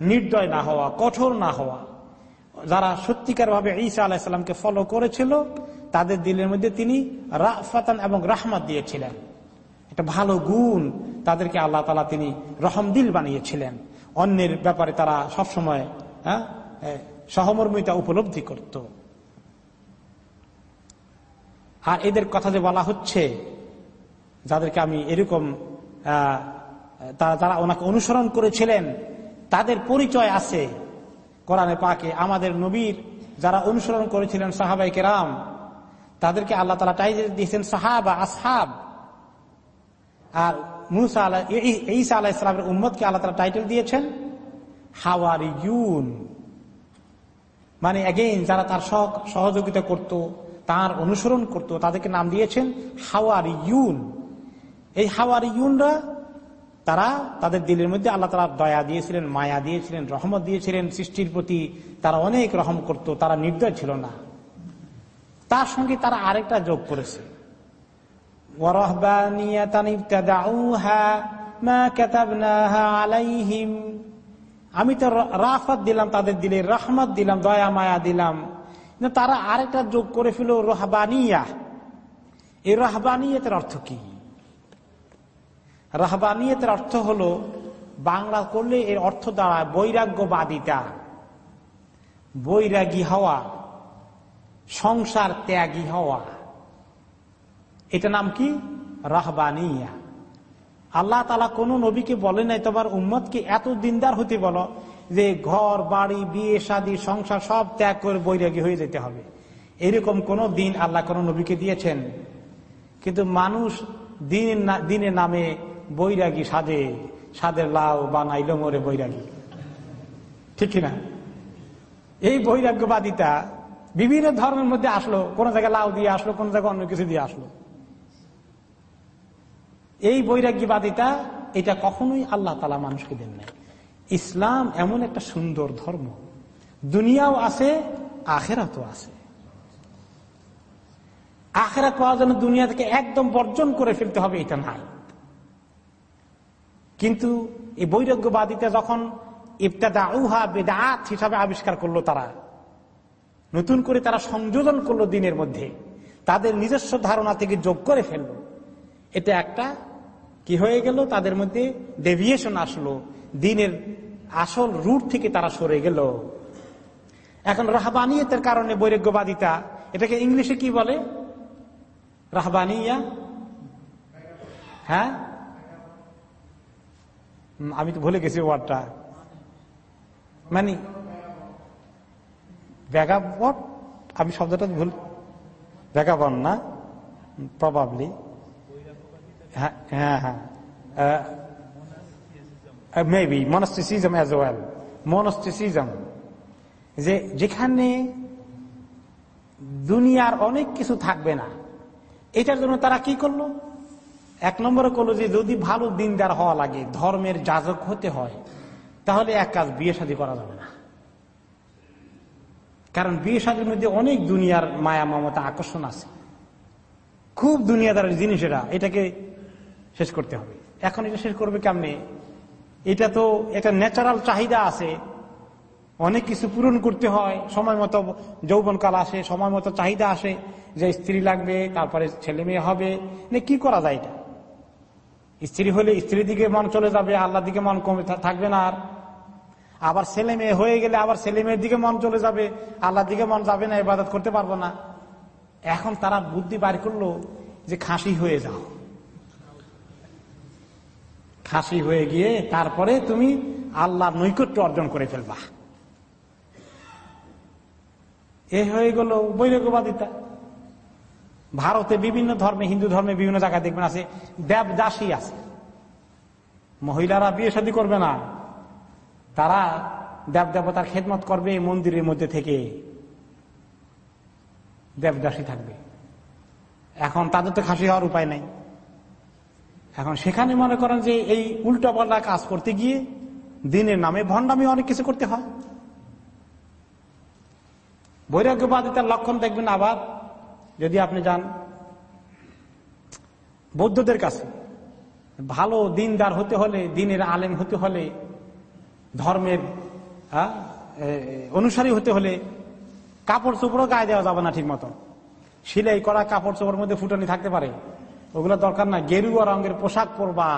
নির্দয় না হওয়া, কঠোর না হওয়া। যারা সত্যিকার ভাবে ঈসা আলাহিসাল্লামকে ফলো করেছিল, তাদের দিলের মধ্যে তিনি রাফাতান এবং রাহমাত দিয়েছিলেন। একটা ভালো গুণ তাদেরকে আল্লাহ তালা তিনি রহম দিল বানিয়েছিলেন। অন্যের ব্যাপারে তারা সবসময় হ্যাঁ সহমর্মিতা উপলব্ধি করত। আর এদের কথা যে বলা হচ্ছে, যাদেরকে আমি এরকম তারা যারা ওনাকে অনুসরণ করেছিলেন, তাদের পরিচয় আছে। কোরআনে পাকে আমাদের নবীর যারা অনুসরণ করেছিলেন সাহাবাই কেরাম, তাদেরকে আল্লাহ তালা টাইটেল দিয়েছেন সাহাবা, আসহাব। আর মুসা আল্লাহ ঈসা আলাহ ইসলামের উম্মদকে আল্লাহ তালা টাইটেল দিয়েছেন হাওয়ার ইউন মানে এগেইন যারা তার সহযোগিতা করত, তার অনুসরণ করত, তাদেরকে নাম দিয়েছেন হাওয়ার ইউন এই হাওয়ার ইউনরা তারা তাদের দিলের মধ্যে আল্লাহ তালা দয়া দিয়েছিলেন, মায়া দিয়েছিলেন, রহমত দিয়েছিলেন, সৃষ্টির প্রতি তারা অনেক রহম করত, তারা নির্দয় ছিল না। তার সঙ্গে তারা আরেকটা যোগ করেছে। আমি তো রাফাত দিলাম, তাদের দিলে রহমত দিলাম, দয়া, মায়া দিলাম। তারা আরেকটা যোগ করে ফেল রহবানিয়া। এই রহবানিয়তের অর্থ কি? রাহবানিয়তের অর্থ হলো, বাংলা করলে এর অর্থ দাঁড়ায় বৈরাগ্যবাদিতা, বৈরাগী হওয়া, সংসার ত্যাগী হওয়া। এটা নাম কি? রাহবানিয়া। আল্লাহ তালা কোন নবীকে বলে নাই তোমার উম্মতকে এত দিনদার হতে বলো যে ঘর, বাড়ি, বিয়ে, শাদী, সংসার সব ত্যাগ করে বৈরাগী হয়ে যেতে হবে। এরকম কোন দিন আল্লাহ কোন নবীকে দিয়েছেন। কিন্তু মানুষ দিনের দিনের নামে বৈরাগী সাজে সাদের লাউ বা নাইল মরে বৈরাগী। ঠিক কিনা? এই বৈরাগ্যবাদিতা বিভিন্ন ধর্মের মধ্যে আসলো, কোন জায়গায় লাউ দিয়ে আসলো, কোন জায়গায় অন্য কিছু দিয়ে আসলো। এই বৈরাগ্যবাদিতা এটা কখনোই আল্লাহ তালা মানুষকে দেন নাই। ইসলাম এমন একটা সুন্দর ধর্ম। দুনিয়াও আছে, আখেরাতও আছে। আখেরাত পাওয়ার জন্য দুনিয়া থেকে একদম বর্জন করে ফেলতে হবে এটা নাই। কিন্তু এই বৈরাগ্যবাদীতে যখন ইবতাদা উহা বেদাত হিসাবে আবিষ্কার করল তারা, নতুন করে তারা সংযোজন করল দিনের মধ্যে, তাদের নিজস্ব ধারণা থেকে যোগ করে ফেলল। এটা একটা কি হয়ে গেল? তাদের মধ্যে ডেভিয়েশন আসলো। দিনের আসল রুট থেকে তারা সরে গেল। এখন রাহবানিয়তের কারণে বৈরাগ্যবাদিতা, এটাকে ইংলিশে কি বলে? রাহবানিয়া? হ্যাঁ? আমি তো ভুলে গেছি ওয়ার্ডটা মানে ব্যাগাবট আমি শব্দটা ভুল ব্যাগাবন না? প্রবাবলি হ্যাঁ হ্যাঁ হ্যাঁ। মেবি মনস্টিসিজম অ্যাজ মনস্টিসিজম যে যেখানে দুনিয়ার অনেক কিছু থাকবে না, এটার জন্য তারা কি করল? এক নম্বরে করল যে যদি ভালো দিনদার হওয়া লাগে, ধর্মের যাজক হতে হয়, তাহলে এক কাজ বিয়ে শাদী করা যাবে না। কারণ বিয়ে শাদীর মধ্যে অনেক দুনিয়ার মায়া মমতা আকর্ষণ আছে। খুব দুনিয়াদারের জিনিস এটা, এটাকে শেষ করতে হবে। এখন এটা শেষ করবে কেমনে? এটা তো একটা ন্যাচারাল চাহিদা আছে। অনেক কিছু পূরণ করতে হয়, সময় মতো যৌবনকাল আসে, সময় মতো চাহিদা আসে যে স্ত্রী লাগবে, তারপরে ছেলে মেয়ে হবে। কি করা যায় এটা? স্ত্রী হলে স্ত্রীর দিকে মন চলে যাবে আল্লাহ দিকে মন কমে থাকবে না আর। আবার ছেলে মেয়ে হয়ে গেলে আবার ছেলে মেয়ের দিকে মন চলে যাবে আল্লাহ দিকে মন যাবে না, ইবাদত করতে পারব না। এখন তারা বুদ্ধি বার করল যে খাসি হয়ে যাও। খাসি হয়ে গিয়ে তারপরে তুমি আল্লাহ নৈকট্য অর্জন করে ফেলবা। এ হয়ে গেল বৈরাগ্যবাদিতা। ভারতে বিভিন্ন ধর্মে, হিন্দু ধর্মে বিভিন্ন জায়গায় দেখবেন আছে, দেবদাসী আছে। মহিলারা বিয়ে শাদী করবে না। তারা দেব দেবতার খেদমত করবে মন্দিরের মধ্যে থেকে। দেবদাসী থাকবে। এখন তাদের তো খাসি হওয়ার উপায় নাই। এখন সেখানে মনে করেন যে এই উল্টা পাল্টা কাজ করতে গিয়ে দিনের নামে ভণ্ডামি অনেক কিছু করতে হয়। বৈরাগ্যবাদিতার লক্ষণ দেখবেন আবার যদি আপনি যান বৌদ্ধদের কাছে, ভালো দিনদার হতে হলে, দিনের আলেম হতে হলে, ধর্মের অনুসারী হতে হলে কাপড় চোপড়ও গায়ে দেওয়া যাবে না ঠিক মতো সিলাই করা কাপড় চোপড়ের মধ্যে ফুটানি থাকতে পারে। ওগুলো দরকার না গেরুয়া রঙের পোশাক পরবা।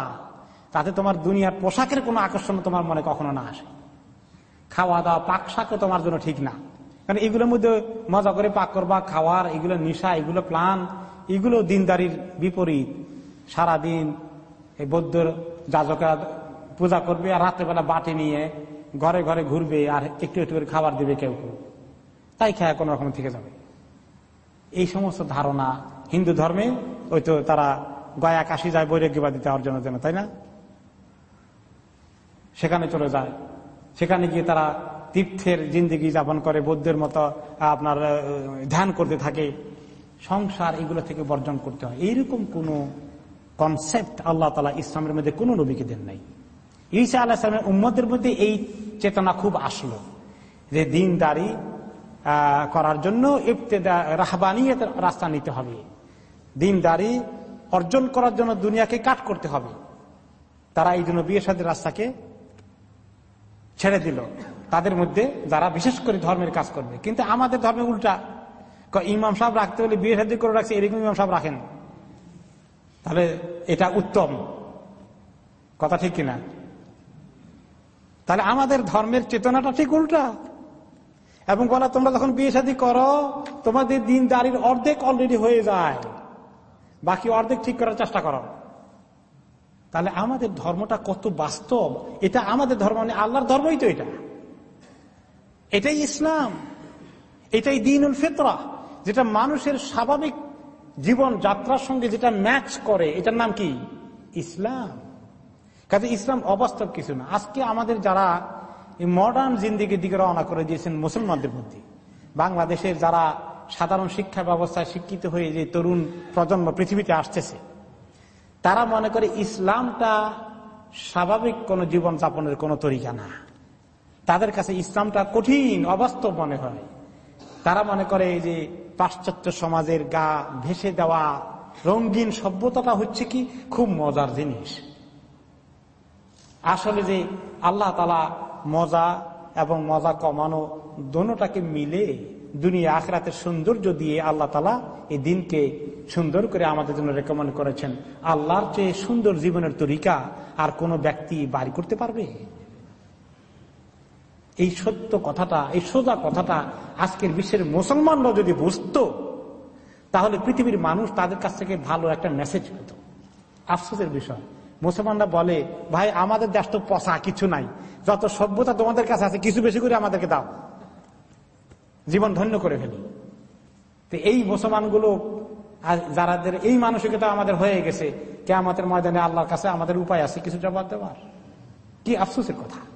তাতে তোমার দুনিয়ার পোশাকের কোনো আকর্ষণ তোমার মনে কখনো না আসে। খাওয়া দাওয়া পাক শাকও তোমার জন্য ঠিক না। কারণ এগুলোর মধ্যে মজা করে পাক করবা, খাওয়ার, এগুলো নিশা, এগুলো প্লান, এগুলো দিনদারির বিপরীত। সারাদিন এই বৌদ্ধর যাজকরা পূজা করবে আর রাত্রেবেলা বাটি নিয়ে ঘরে ঘরে ঘুরবে আর একটু একটু করে খাবার দিবে কেউ কেউ। তাই খেয়া কোনো রকম থেকে যাবে। এই সমস্ত ধারণা হিন্দু ধর্মে, ওই তো তারা গয়া কাশি যায়, বৈরাগ্যবাদী অর্জনের জন্য তাই না? সেখানে চলে যায়। সেখানে গিয়ে তারা তীর্থের জিন্দিগি যাপন করে, বৌদ্ধের মতো আপনার ধ্যান করতে থাকে। সংসার এগুলো থেকে বর্জন করতে হয়। এইরকম কোন কনসেপ্ট আল্লাহ তালা ইসলামের মধ্যে কোন নবীকে দেন নাই। ঈসা আল্লাহ ইসলামের উম্মদের মধ্যে এই চেতনা খুব আসলো যে দিনদারি করার জন্য ইফতেদা রাহবানিয়তের রাস্তা নিতে হবে। দিনদারি অর্জন করার জন্য দুনিয়াকে কাট করতে হবে। তারা এই জন্য বিয়ে সাথে রাস্তাকে ছেড়ে দিল। তাদের মধ্যে যারা বিশেষ করে ধর্মের কাজ করবে। কিন্তু আমাদের ধর্মে উল্টা। ইমাম সাহেব রাখতে হলে বিয়ে সাথে করে রাখছে, এরকম ইমাম সাহেব রাখেন। তাহলে এটা উত্তম। কথা ঠিক কিনা? তাহলে আমাদের ধর্মের চেতনাটা ঠিক উল্টা। এবং বলা, তোমরা যখন বিয়ে শাদী করো, তোমাদের দিন দাঁড়ির অর্ধেক অলরেডি হয়ে যায়। বাকি অর্ধেক ঠিক করার চেষ্টা করো। তাহলে আমাদের ধর্মটা কত বাস্তব? এটা আমাদের ধর্ম মানে আল্লাহর ধর্মই তো এটা। এটাই ইসলাম, এটাই দিনুল ফেতরা, যেটা মানুষের স্বাভাবিক জীবন যাত্রার সঙ্গে যেটা ম্যাচ করে, এটার নাম কি? ইসলাম। কাজে ইসলাম অবাস্তব কিছু না। আজকে আমাদের যারা মডার্ন জিন্দিগির দিকে রওনা করে দিয়েছেন মুসলমানদের মধ্যে, বাংলাদেশের যারা সাধারণ শিক্ষা ব্যবস্থায় শিক্ষিত হয়ে যে তরুণ প্রজন্ম পৃথিবীতে আসতেছে, তারা মনে করে ইসলামটা স্বাভাবিক কোন জীবন যাপনের কোন তরিকা না। তাদের কাছে ইসলামটা কঠিন, অবাস্তব মনে হয়। তারা মনে করে যে পাশ্চাত্য সমাজের গা ভেসে দেওয়া রঙিন সভ্যতাটা হচ্ছে কি? খুব মজার জিনিস। আসলে যে আল্লাহ তালা মজা এবং মজা কমানো দোনোটাকে মিলে দুনিয়া আখরাতের সৌন্দর্য দিয়ে আল্লাহ তালা এই দিনকে সুন্দর করে আমাদের জন্য রেকমেন্ড করেছেন। আল্লাহর চেয়ে সুন্দর জীবনের তরিকা আর কোনো ব্যক্তি বাড়ি করতে পারবে? এই সত্য কথাটা, এই সোজা কথাটা আজকের বিশ্বের মুসলমানরা যদি বুঝত, তাহলে পৃথিবীর মানুষ তাদের কাছ থেকে ভালো একটা মেসেজ পেত। আফসোসের বিষয়। মুসলমানরা বলে, ভাই, আমাদের দেশ তো পচা, কিছু নাই। যত সভ্যতা তোমাদের কাছে আছে, কিছু বেশি করে আমাদেরকে দাও। জীবন ধন্য করে ফেলি। তো এই মুসলমানগুলো যারাদের, এই মানসিকতা আমাদের হয়ে গেছে কে আমাদের ময়দানে আল্লাহর কাছে আমাদের উপায় আছে কিছু জবাব দেওয়ার। কি আফসোসের কথা?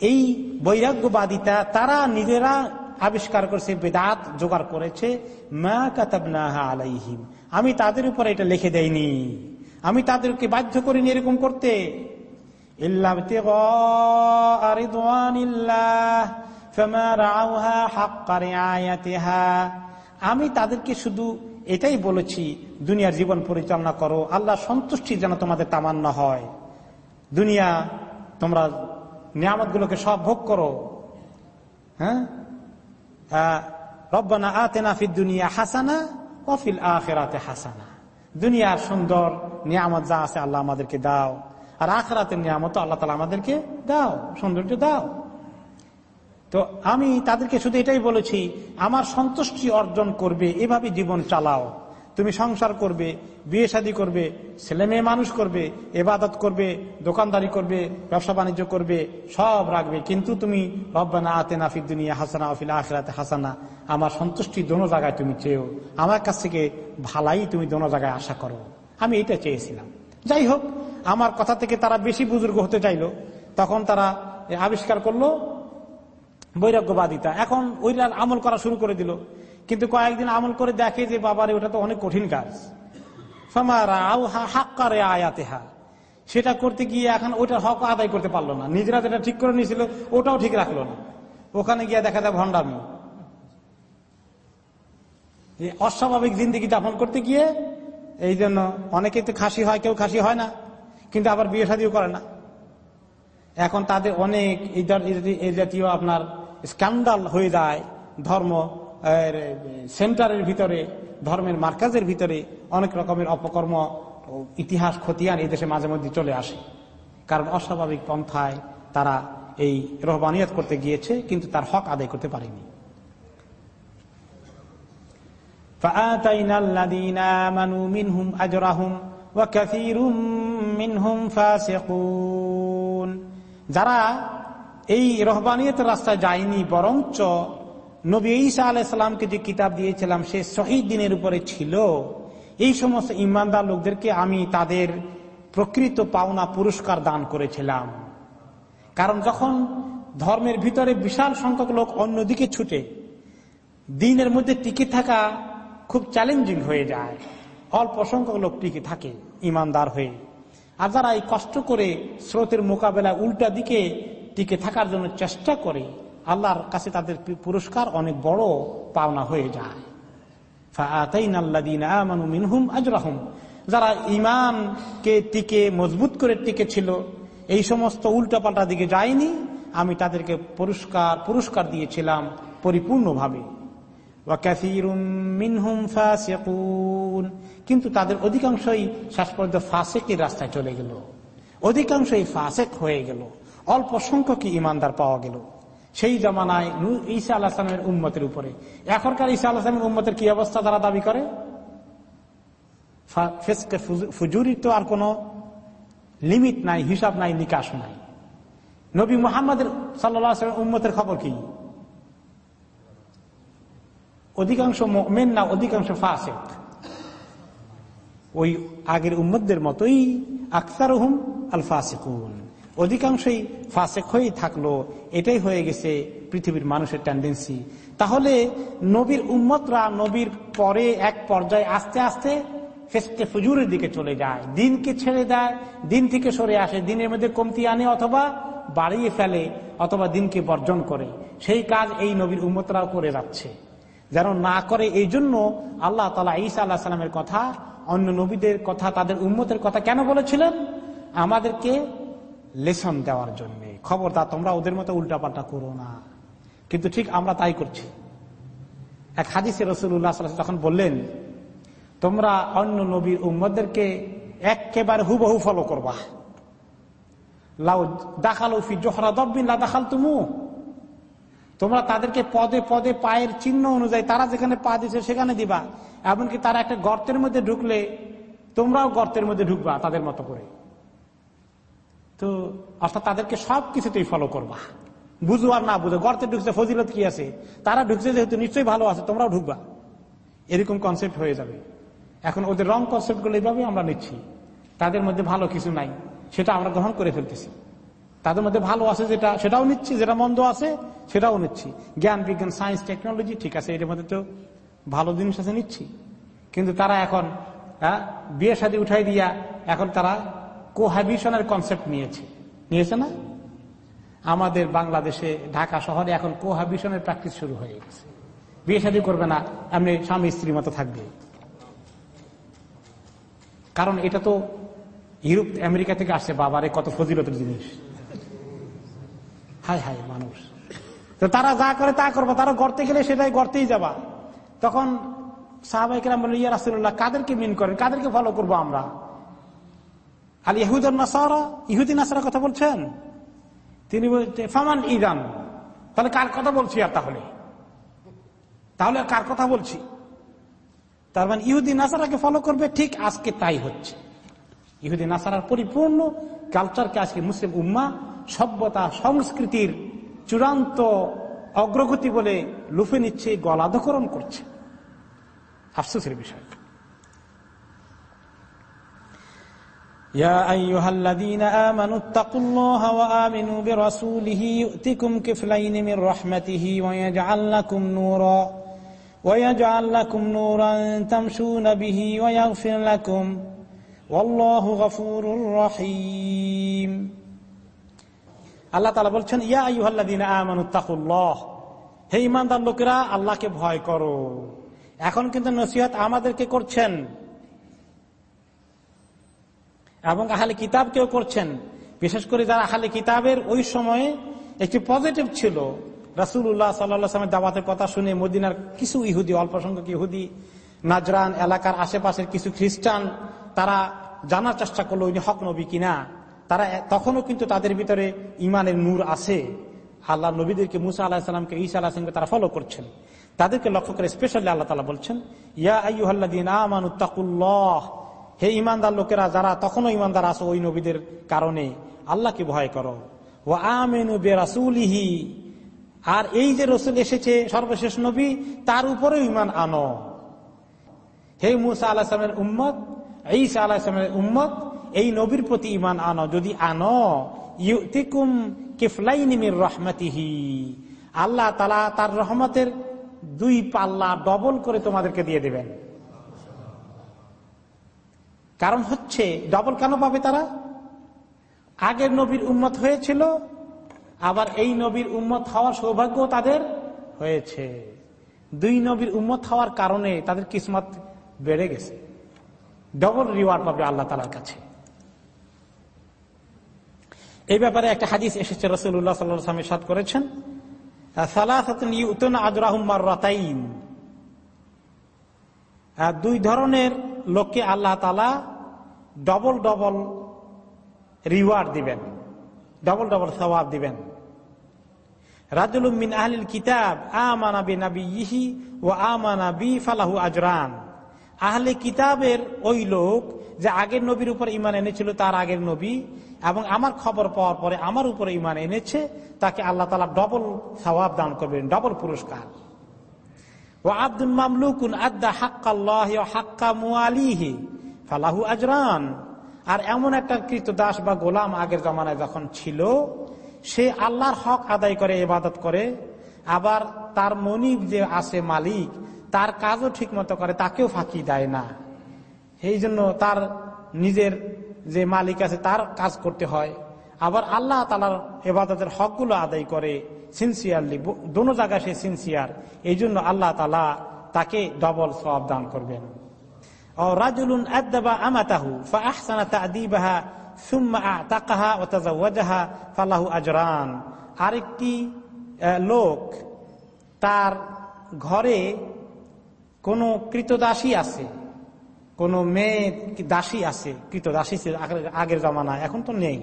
এই বৈরাগ্যবাদিতা তারা নিজেরা আবিষ্কার করছে, বেদাত জোগাড় করেছে, মা কাতাবনাহা আলাইহিম। আমি তাদের উপর এটা লিখে দেয়নি আমি তাদেরকে বাধ্য করিনি এরকম করতে। আমি তাদেরকে শুধু এটাই বলেছি, দুনিয়ার জীবন পরিচালনা করো। আল্লাহ সন্তুষ্টি যেন তোমাদের তামান্না হয়। দুনিয়া, তোমরা নিয়ামত গুলোকে সব ভোগ করো। হ্যাঁ? রব্বানা আতেনা ফিদ দুনিয়া হাসানা অফিল আখেরাতে হাসানা। দুনিয়ার সুন্দর নিয়ামত যা আছে আল্লাহ আমাদেরকে দাও। আর আখরাতের নিয়ামত আল্লাহ তালা আমাদেরকে দাও, সৌন্দর্য দাও। তো আমি তাদেরকে শুধু এটাই বলেছি, আমার সন্তুষ্টি অর্জন করবে, এভাবে জীবন চালাও। তুমি সংসার করবে, বিয়ে শাদী করবে, ছেলে মেয়ে মানুষ করবে, এবাদত করবে, দোকানদারি করবে, ব্যবসা বাণিজ্য করবে, সব রাখবে। কিন্তু তুমি, রব্বানা আতে নাফিদ দুনিয়া হাসানা অফিল আখরাতে হাসানা আমার সন্তুষ্টি দোনো জায়গায় তুমি চেয়েও। আমার কাছ থেকে ভালাই তুমি দোনো জায়গায় আশা করো। আমি এটা চেয়েছিলাম। যাই হোক, আমার কথা থেকে তারা বেশি বুজুর্গ হতে চাইলো। তখন তারা আবিষ্কার করল বৈরাগ্যবাদিতা। এখন ওইটা আমল করা শুরু করে দিল। কিন্তু কয়েকদিন আমল করে দেখে যে, বাবারে, ওটা তো অনেক কঠিন কাজ। হাক্কারে আয়াতেহা। সেটা করতে গিয়ে এখন ওইটার হক আদায় করতে পারল না। নিজেরা যেটা ঠিক করে নিয়েছিল, ওটাও ঠিক রাখল না। ওখানে গিয়ে দেখা যায় ভণ্ডামি। অস্বাভাবিক জিন্দিগি যাপন করতে গিয়ে এই জন্য অনেকে তো খাসি হয়, কেউ খাসি হয় না। কিন্তু আবার বিয়ে শাদিও করে না। এখন তাদের অনেক এই জাতীয় আপনার স্ক্যান্ডাল হয়ে যায় ধর্ম সেন্টারের ভিতরে, ধর্মের মার্কাজের ভিতরে অনেক রকমের অপকর্ম ইতিহাস খতিয়ান এই দেশে মাঝে মধ্যে চলে আসে। কারণ অস্বাভাবিক পন্থায় তারা এই রহবানিয়াত করতে গিয়েছে, কিন্তু তার হক আদায় করতে পারেনি। যারা এই রহবানিয়তের রাস্তায় যায়নি, বরঞ্চ নবী ঈসা আলাইসালামকে যে কিতাব দিয়েছিলাম, সে শহীদ দিনের উপরে ছিল। এই সমস্ত ইমানদার লোকদেরকে আমি তাদের প্রকৃত পাওনা পুরস্কার দান করেছিলাম। কারণ যখন ধর্মের ভিতরে বিশাল সংখ্যক লোক অন্যদিকে ছুটে, দিনের মধ্যে টিকে থাকা খুব চ্যালেঞ্জিং হয়ে যায়। অল্প সংখ্যক লোক টিকে থাকে ইমানদার হয়ে। আর যারা এই কষ্ট করে স্রোতের মোকাবেলা উল্টা দিকে টিকে থাকার জন্য চেষ্টা করে আল্লাহর কাছে তাদের পুরস্কার অনেক বড় পাওনা হয়ে যায়। মিনহুম আজরাহম। যারা ইমানকে টিকে, মজবুত করে টিকে ছিল এই সমস্ত উল্টাপাল্টা দিকে যায়নি, আমি তাদেরকে পুরস্কার পুরস্কার দিয়েছিলাম পরিপূর্ণভাবে। কিন্তু তাদের অধিকাংশই শেষ পর্যন্ত ফাঁসেকের রাস্তায় চলে গেল। অধিকাংশই ফাঁসেক হয়ে গেল। অল্প সংখ্যকই ইমানদার পাওয়া গেল। সেই জমানায় ঈসা আল্লাহামের উম্মতের উপরে। এখনকার ঈসা আল্লাহামের উম্মতের কি অবস্থা তারা দাবি করে? ফুজুরির তো আর কোন লিমিট নাই, হিসাব নাই, নিকাশ নাই। নবী মোহাম্মদের সাল্লা উম্মতের খবর কি? অধিকাংশ মেন না অধিকাংশ ফাসেক? ওই আগের উম্মদের মতোই আখতার হুম আল ফাসেকুন অধিকাংশই ফাসেক হয়েই থাকল, এটাই হয়ে গেছে পৃথিবীর মানুষের টেন্ডেন্সি তাহলে নবীর উম্মতরা নবীর পরে এক পর্যায়ে আস্তে আস্তে ফেসকে ফুজুরের দিকে চলে যায়। দিনকে ছেড়ে দেয়, দিন থেকে সরে আসে, দিনের মধ্যে কমতি আনে অথবা বাড়িয়ে ফেলে অথবা দিনকে বর্জন করে। সেই কাজ এই নবীর উম্মতরাও করে যাচ্ছে। যেন না করে এই জন্য আল্লাহ তালা ঈসা আল্লাহ সাল্লামের কথা, অন্য নবীদের কথা, তাদের উম্মতের কথা কেন বলেছিলেন? আমাদেরকে লেসন দেওয়ার জন্য। খবরদার, তোমরা ওদের মতো উল্টাপাল্টা করো না। কিন্তু ঠিক আমরা তাই করছি। এক হাদিসে রসুল্লাহ তখন বললেন, তোমরা অন্য নবীর উম্মদেরকে একেবারে হুবহু ফলো করবা। লাউ দাখাল উফি জোহরা দব্বিন দাখাল তুমু তোমরা তাদেরকে পদে পদে পায়ের চিহ্ন অনুযায়ী তারা যেখানে পা দিছে সেখানে দিবা। এমনকি তারা একটা গর্তের মধ্যে ঢুকলে তোমরাও গর্তের মধ্যে ঢুকবা তাদের মতো করে। তো অর্থাৎ তাদেরকে সব কিছুতেই ফলো করবা। বুঝো আর না বুঝো, গর্তে ঢুকছে, ফজিলত কি আছে? তারা ঢুকছে যেহেতু নিশ্চয়ই ভালো আছে, তোমরাও ঢুকবা। এরকম কনসেপ্ট হয়ে যাবে। এখন ওদের রং কনসেপ্টগুলো এইভাবে আমরা নিচ্ছি। তাদের মধ্যে ভালো কিছু নাই, সেটা আমরা গ্রহণ করে ফেলতেছি। তাদের মধ্যে ভালো আছে যেটা, সেটাও নিচ্ছি, যেটা মন্দ আছে, সেটাও নিচ্ছি। জ্ঞান, বিজ্ঞান সায়েন্স টেকনোলজি ঠিক আছে এটার মধ্যে তো ভালো জিনিস আছে, নিচ্ছি। কিন্তু তারা এখন বিয়ে সাদী উঠাই দিয়া এখন তারা কোহাবিশনের কনসেপ্ট নিয়েছে। নিয়েছে না? আমাদের বাংলাদেশে ঢাকা শহরে এখন কোহাবিশনের প্র্যাকটিস শুরু হয়ে গেছে। বিয়ে শাদী করবে না, এমনি স্বামী স্ত্রীর মতো থাকবে। কারণ এটা তো ইউরোপ, আমেরিকা থেকে আসছে, বাবারে, কত ফজিলতের জিনিস। হায় হায়, মানুষ। তো তারা যা করে তা করব, তারা গড়তে গেলে সেটাই গড়তেই যাবা। তখন সাহাবাহিকরাম বলে ইয়া রাসুল্লাহ কাদেরকে মিন করেন? কাদেরকে ফলো করব আমরা? আল ইহুদ নাসারা? ইহুদিন নাসারা কথা বলছেন? তিনি ফামান ইদান? তাহলে কার কথা বলছি আর তাহলে? তাহলে কার কথা বলছি? তার মানে ইহুদি নাসারাকে ফলো করবে ঠিক আজকে তাই হচ্ছে। ইহুদি নাসারার পরিপূর্ণ কালচারকে আজকে মুসলিম উম্মা সভ্যতা, সংস্কৃতির চূড়ান্ত অগ্রগতি বলে লুফে নিচ্ছে, গলাধকরণ করছে। আফসোসের বিষয়। يا أيها الذين آمنوا اتقوا الله وآمنوا برسوله يؤتكم كفلين من رحمته ويجعل لكم نورا ويجعل لكم نورا تمشون به ويغفر لكم والله غفور رحيم আল্লাহ তালা বলছেন ইয়া ইউহাল্লাদিন আমানুত্তাকুল্লাহ হে ইমানদার লোকেরা আল্লাহকে ভয় করো এখন কিন্তু নসিহত আমাদেরকে করছেন এবং আহালে কিতাব কেউ করছেন। বিশেষ করে যারা আহালে কিতাবের ওই সময়ে একটি পজিটিভ ছিল। রাসুল্লাহ সাল্লামের দাবাতের কথা শুনে মদিনার কিছু ইহুদি অল্প সংখ্যক ইহুদি, নাজরান, এলাকার আশেপাশের কিছু খ্রিস্টান, তারা জানার চেষ্টা করল উনি হক নবী কিনা। তারা তখনও কিন্তু তাদের ভিতরে ইমানের নূর আছে। আল্লাহ নবীদেরকে মুসা আলাহিসামকে ঈসা আলাহিসামকে তারা ফলো করছেন। তাদেরকে লক্ষ্য করে স্পেশালি আল্লাহ তালা বলছেন, ইয়া আমানুত্তাকুল্লাহ হে ইমানদার লোকেরা, যারা তখনও ইমানদার আসো ওই নবীদের কারণে, আল্লাহকে ভয় করো। ও আমেনু বেরাসুলিহি, আর এই যে রসুল এসেছে সর্বশেষ নবী, তার উপরে ইমান আনো। হে মুসা আলাহিসামের উম্মত, ঈসা আলাহিসামের উম্মত, এই নবীর প্রতি ইমান আনো। যদি আনো, ইউতিকুম রহমাতিহি, আল্লাহ তালা তার রহমতের দুই পাল্লা ডবল করে তোমাদেরকে দিয়ে দেবেন। কারণ হচ্ছে ডবল কেন পাবে তারা? আগের নবীর উন্মত হয়েছিল, আবার এই নবীর উন্মত হওয়ার সৌভাগ্য তাদের হয়েছে। দুই নবীর উন্মত হওয়ার কারণে তাদের কিসমত বেড়ে গেছে। ডবল রিওয়ার্ড পাবে আল্লাহ তালার কাছে। এই ব্যাপারে একটা হাদিস এসেছে রসুল্লাহ সাল্লামের সাদ করেছেন। দুই ধরনের লোককে আল্লাহ তালা ডবল ডবল রিওয়ার্ড দিবেন। ডবল ডবল সবাব দিবেন। রাজুল মিন আহলিল কিতাব আমানা নাবি ইহি ও আমানা ফালাহু আজরান। আহলে কিতাবের ওই লোক যে আগের নবীর উপর ইমান এনেছিল, তার আগের নবী, এবং আমার খবর পাওয়ার পরে আমার উপরে ইমান এনেছে, তাকে আল্লাহ তালা ডবল সবাব দান করবেন ডবল পুরস্কার। ও আব্দুল মামলুকুন আদা হাক্কাল্লাহ হাক্কা মুআলিহি। ফালাহু আজরান। আর এমন একটা কৃত দাস বা গোলাম আগের জমানায় যখন ছিল, সে আল্লাহর হক আদায় করে, ইবাদত করে, আবার তার মনিব যে আছে মালিক, তার কাজও ঠিক মতো করে, তাকেও ফাঁকি দেয় না। এই জন্য তার নিজের যে মালিক আছে, তার কাজ করতে হয়। আবার আল্লাহ তালার এবাদতের হকগুলো আদায় করে, সিনসিয়ারলি দোনো জায়গায় সে সিনসিয়ার। এই জন্য আল্লাহ তালা তাকে ডবল সব দান করবেন। রাজুলুন আমাতাহু সুম্মা ও আজরান আরেকটি লোক তার ঘরে কোনো কৃতদাসী আছে, কোনো মেয়ে দাসী আছে, কৃতদাসী ছিল আগের জমানায়, এখন তো নেই।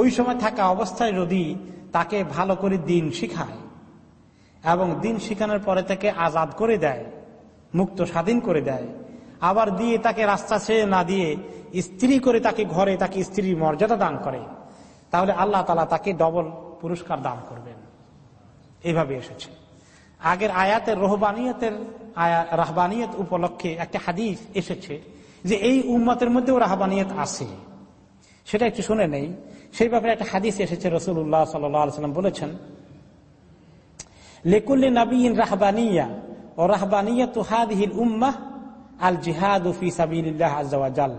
ওই সময় থাকা অবস্থায় যদি তাকে ভালো করে দিন শিখায় এবং দিন শিখানোর পরে তাকে আজাদ করে দেয়, মুক্ত স্বাধীন করে দেয়। আবার দিয়ে তাকে রাস্তা ছেড়ে না দিয়ে স্ত্রী করে তাকে ঘরে তাকে স্ত্রীর মর্যাদা দান করে। তাহলে আল্লাহ তালা তাকে ডবল পুরস্কার দান করবেন। এইভাবে এসেছে। আগের আয়াতের রহবানিয়তের রাহবানিয়ত উপলক্ষে একটা হাদিস এসেছে যে এই উম্মতের মধ্যেও রাহবানিয়ত আছে। সেটা একটু শুনে নেই। সেই ব্যাপারে একটা হাদিস এসেছে রসুল্লাহ সাল্লাম বলেছেন, লেকুল্লি নবীন রাহবানিয়া, ও রাহবানিয়া তুহাদিহিল উম্মাহ আল জিহাদ ফি সাবিল্লাহ আজাল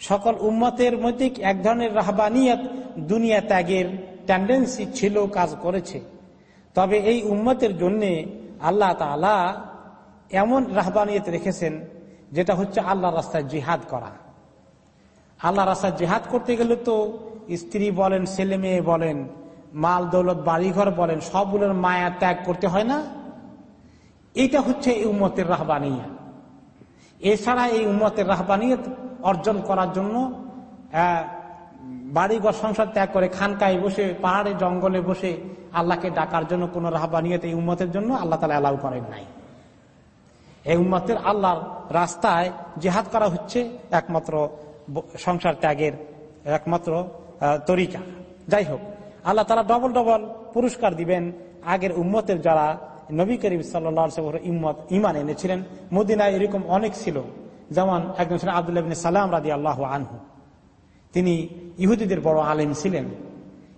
সকল উম্মতের মধ্যে এক ধরনের রাহবানিয়ত দুনিয়া ত্যাগের টেন্ডেন্সি ছিল, কাজ করেছে? তবে এই উম্মতের জন্য আল্লাহ তালা এমন রাহবানিয়ত রেখেছেন, যেটা হচ্ছে আল্লাহ রাস্তায় জিহাদ করা। আল্লাহ রাস্তায় জিহাদ করতে গেলে তো স্ত্রী বলেন, ছেলে মেয়ে বলেন, মাল, দৌলত, বাড়িঘর বলেন, সবগুলোর মায়া ত্যাগ করতে হয় না? এটা হচ্ছে এই উম্মতের রাহবানিয়া এছাড়া এই উম্মতের রাহবানিয়ত অর্জন করার জন্য বাড়িঘর সংসার ত্যাগ করে খানকায় বসে, পাহাড়ে, জঙ্গলে বসে আল্লাহকে ডাকার জন্য কোন রাহবানিয়ত এই উম্মতের জন্য আল্লাহ তালা অ্যালাউ করেন নাই। এই উম্মতের আল্লাহর রাস্তায় জেহাদ করা হচ্ছে একমাত্র সংসার ত্যাগের একমাত্র তরিকা। যাই হোক, আল্লাহ তালা ডবল ডবল পুরস্কার দিবেন আগের উম্মতের যারা নবী করিম সাল্লামত ইমান এনেছিলেন। মদিনায় এরকম অনেক ছিল। যেমন একজন ছিলেন আবদুল্লাহ সালাম রাদি আল্লাহ আনহু। তিনি ইহুদিদের বড় আলেম ছিলেন।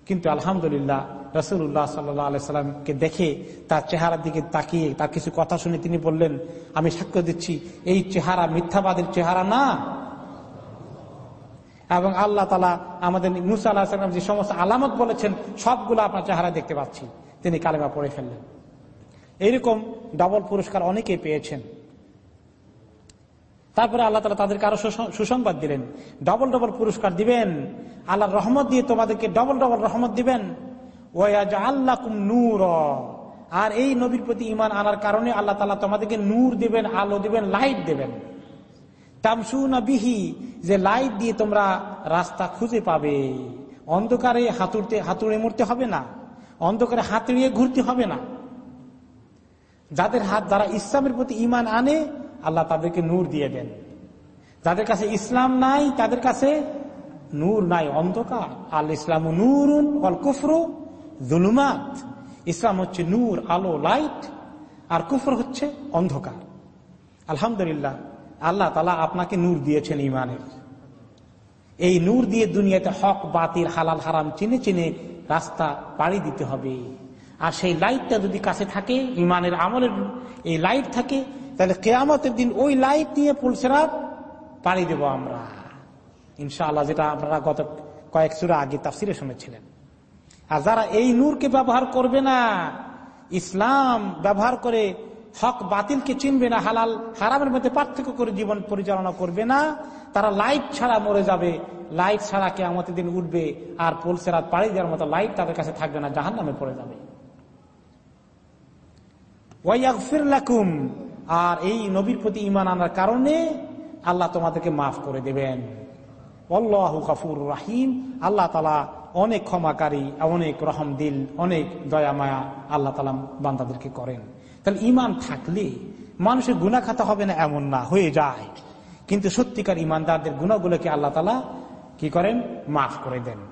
কিন্তু আলহামদুলিল্লাহ রসুল্লাহ সাল্লাহ আলাইসাল্লামকে দেখে তার চেহারার দিকে তাকিয়ে তার কিছু কথা শুনে তিনি বললেন, আমি সাক্ষ্য দিচ্ছি, এই চেহারা মিথ্যাবাদের চেহারা না। এবং আল্লাহ তালা আমাদের মুসা আল্লাহ যে সমস্ত আলামত বলেছেন, সবগুলো আপনার চেহারা দেখতে পাচ্ছি। তিনি কালেমা পড়ে ফেললেন। এইরকম ডবল পুরস্কার অনেকেই পেয়েছেন। তারপরে আল্লাহ তালা তাদেরকে আরও সুসংবাদ দিলেন। ডবল ডবল পুরস্কার দিবেন। আল্লাহর রহমত দিয়ে তোমাদেরকে ডবল ডবল রহমত দিবেন। আল্লাহ নূর। আর এই নবীর প্রতি ইমান আনার কারণে আল্লাহ তালা তোমাদেরকে নূর দিবেন, আলো দিবেন, লাইট দেবেন। তামসুনা বিহি, যে লাইট দিয়ে তোমরা রাস্তা খুঁজে পাবে। অন্ধকারে হাতুড়তে, হাতুড়ে মরতে হবে না। অন্ধকারে হাতুড়িয়ে ঘুরতে হবে না। যাদের হাত যারা ইসলামের প্রতি ইমান আনে, আল্লাহ তাদেরকে নূর দিয়ে দেন। যাদের কাছে ইসলাম নাই, তাদের কাছে নূর নাই, অন্ধকার। আল ইসলাম নূরুন অল কুফরু জুলুমাত। ইসলাম হচ্ছে নূর, আলো, লাইট, আর কুফর হচ্ছে অন্ধকার। আলহামদুলিল্লাহ, আল্লাহ তালা আপনাকে নূর দিয়েছেন ইমানের এই নূর দিয়ে দুনিয়াতে হক, বাতিল, হালাল, হারাম চিনে চিনে রাস্তা পাড়ি দিতে হবে। আর সেই লাইটটা যদি কাছে থাকে, ইমানের আমলের এই লাইট থাকে, তাহলে কেয়ামতের দিন ওই লাইট নিয়ে পুলসেরাত পাড়ি দেব আমরা। ইনশাআল্লাহ যেটা আপনারা গত কয়েক সুরা আগে তাফসিরে শুনেছিলেন। আর যারা এই নূরকে ব্যবহার করবে না, ইসলাম ব্যবহার করে হক বাতিলকে চিনবে না, হালাল, হারামের মধ্যে পার্থক্য করে জীবন পরিচালনা করবে না, তারা লাইট ছাড়া মরে যাবে। লাইট ছাড়া কে আমাদের দিন উঠবে, আর পোলসেরাত পাড়ি দেওয়ার মতো লাইট তাদের কাছে থাকবে না জাহান নামে পড়ে যাবে। আর এই নবীর প্রতি ইমান আনার কারণে আল্লাহ তোমাদেরকে মাফ করে দেবেন। কাফুর রাহিম। আল্লাহ তালা অনেক ক্ষমাকারী, অনেক রহম দিল, অনেক দয়া মায়া আল্লাহ তালা বান্দাদেরকে করেন। তাহলে ইমান থাকলে মানুষের গুণা খাতা হবে না এমন না, হয়ে যায়। কিন্তু সত্যিকার ইমানদারদের গুণাগুলোকে আল্লাহ তালা কি করেন? মাফ করে দেন।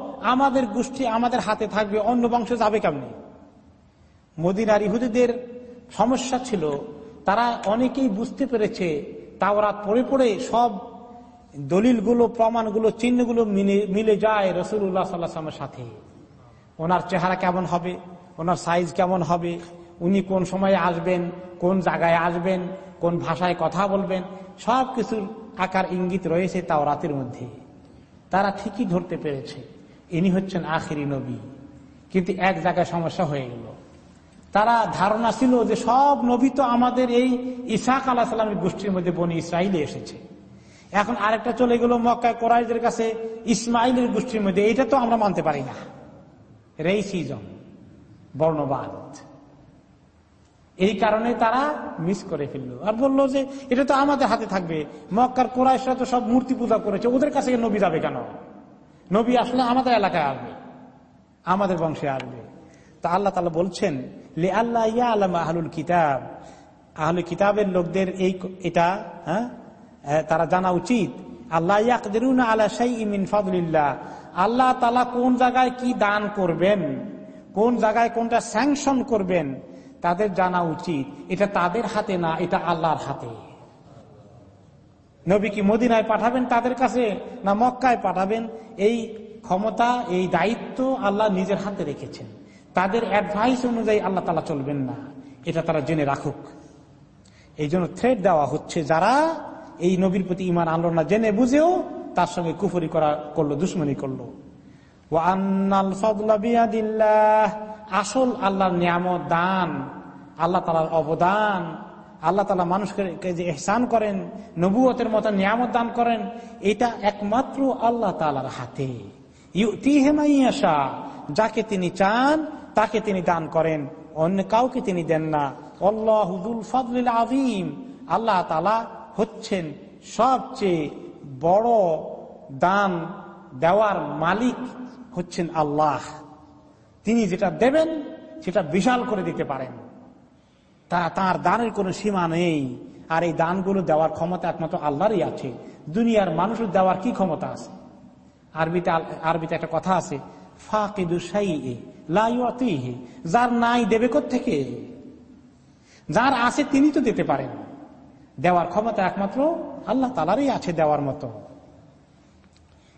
আমাদের গোষ্ঠী আমাদের হাতে থাকবে, অন্য বংশ যাবে কেমনি? মদিনার ইহুদিদের সমস্যা ছিল, তারা অনেকেই বুঝতে পেরেছে, তাওরাত পড়ে পড়ে সব দলিলগুলো, প্রমাণগুলো, চিহ্নগুলো মিলে যায় রসুল রসুল্লাহ সাল্লাহামের সাথে। ওনার চেহারা কেমন হবে? ওনার সাইজ কেমন হবে? উনি কোন সময়ে আসবেন? কোন জায়গায় আসবেন? কোন ভাষায় কথা বলবেন? সব কিছুর আকার ইঙ্গিত রয়েছে তাও রাতের মধ্যে। তারা ঠিকই ধরতে পেরেছে। ইনি হচ্ছেন আখিরি নবী। কিন্তু এক জায়গায় সমস্যা হয়ে গেল। তারা ধারণা ছিল যে সব নবী তো আমাদের এই ইসাক আলাহ সাল্লামের গোষ্ঠীর মধ্যে বনি ইসরায়েলে এসেছে। এখন আরেকটা চলে গেল মক্কা কোরআদের কাছে ইসমাইলের গোষ্ঠীর মধ্যে। এটা তো আমরা মানতে পারি না। রেইসিজম বর্ণবাদ। এই কারণে তারা মিস করে ফেলল। আর বলল যে এটা তো আমাদের হাতে থাকবে। মক্কার কোরআশরা তো সব মূর্তি পূজা করেছে। ওদের কাছে নবী যাবে কেন? নবী আসলে আমাদের এলাকায় আসবে, আমাদের বংশে আসবে। তা আল্লাহ তালা বলছেন লে আল্লাহ ইয়া আলম আহলুল কিতাব। আহলুল কিতাবের লোকদের এই এটা হ্যাঁ তারা জানা উচিত। আল্লাহ আলা ইমিন ফাদুলিল্লাহ। আল্লাহ তালা কোন জায়গায় কি দান করবেন, কোন জায়গায় কোনটা স্যাংশন করবেন, তাদের জানা উচিত। এটা তাদের হাতে না, এটা আল্লাহর হাতে। নবী কি মদিনায় পাঠাবেন তাদের কাছে না মক্কায় পাঠাবেন? এই ক্ষমতা, এই দায়িত্ব আল্লাহ নিজের হাতে রেখেছেন। তাদের অ্যাডভাইস অনুযায়ী আল্লাহ তালা চলবেন না। এটা তারা জেনে রাখুক। এই জন্য থ্রেড দেওয়া হচ্ছে যারা এই নবীর প্রতি ইমান আনলো না, জেনে বুঝেও তার সঙ্গে কুফরি করা করল, দুশ্মনী করল। ও আন্নাল আসল আল্লাহর নিয়ামত, দান, আল্লাহ তালার অবদান আল্লাহ তালা মানুষকে যে এহসান করেন, নবুয়তের মতো নিয়ামত দান করেন, এটা একমাত্র আল্লাহ তালার হাতে। ইউতিহেমাইয়াশা যাকে তিনি চান, তাকে তিনি দান করেন, অন্য কাউকে তিনি দেন না। অল্লাহুদুল ফদলিল আদিম আল্লাহ তালা হচ্ছেন সবচেয়ে বড় দান দেওয়ার মালিক হচ্ছেন আল্লাহ। তিনি যেটা দেবেন, সেটা বিশাল করে দিতে পারেন। তা তার দানের কোনো সীমা নেই। আর এই দানগুলো দেওয়ার ক্ষমতা একমাত্র আল্লাহরই আছে। দুনিয়ার মানুষের দেওয়ার কি ক্ষমতা আছে? আরবিতে আরবিতে একটা কথা আছে, ফাকিদু যার নাই দেবে থেকে যার আছে তিনি তো দিতে পারেন। দেওয়ার ক্ষমতা একমাত্র আল্লাহ তালারই আছে দেওয়ার মতো।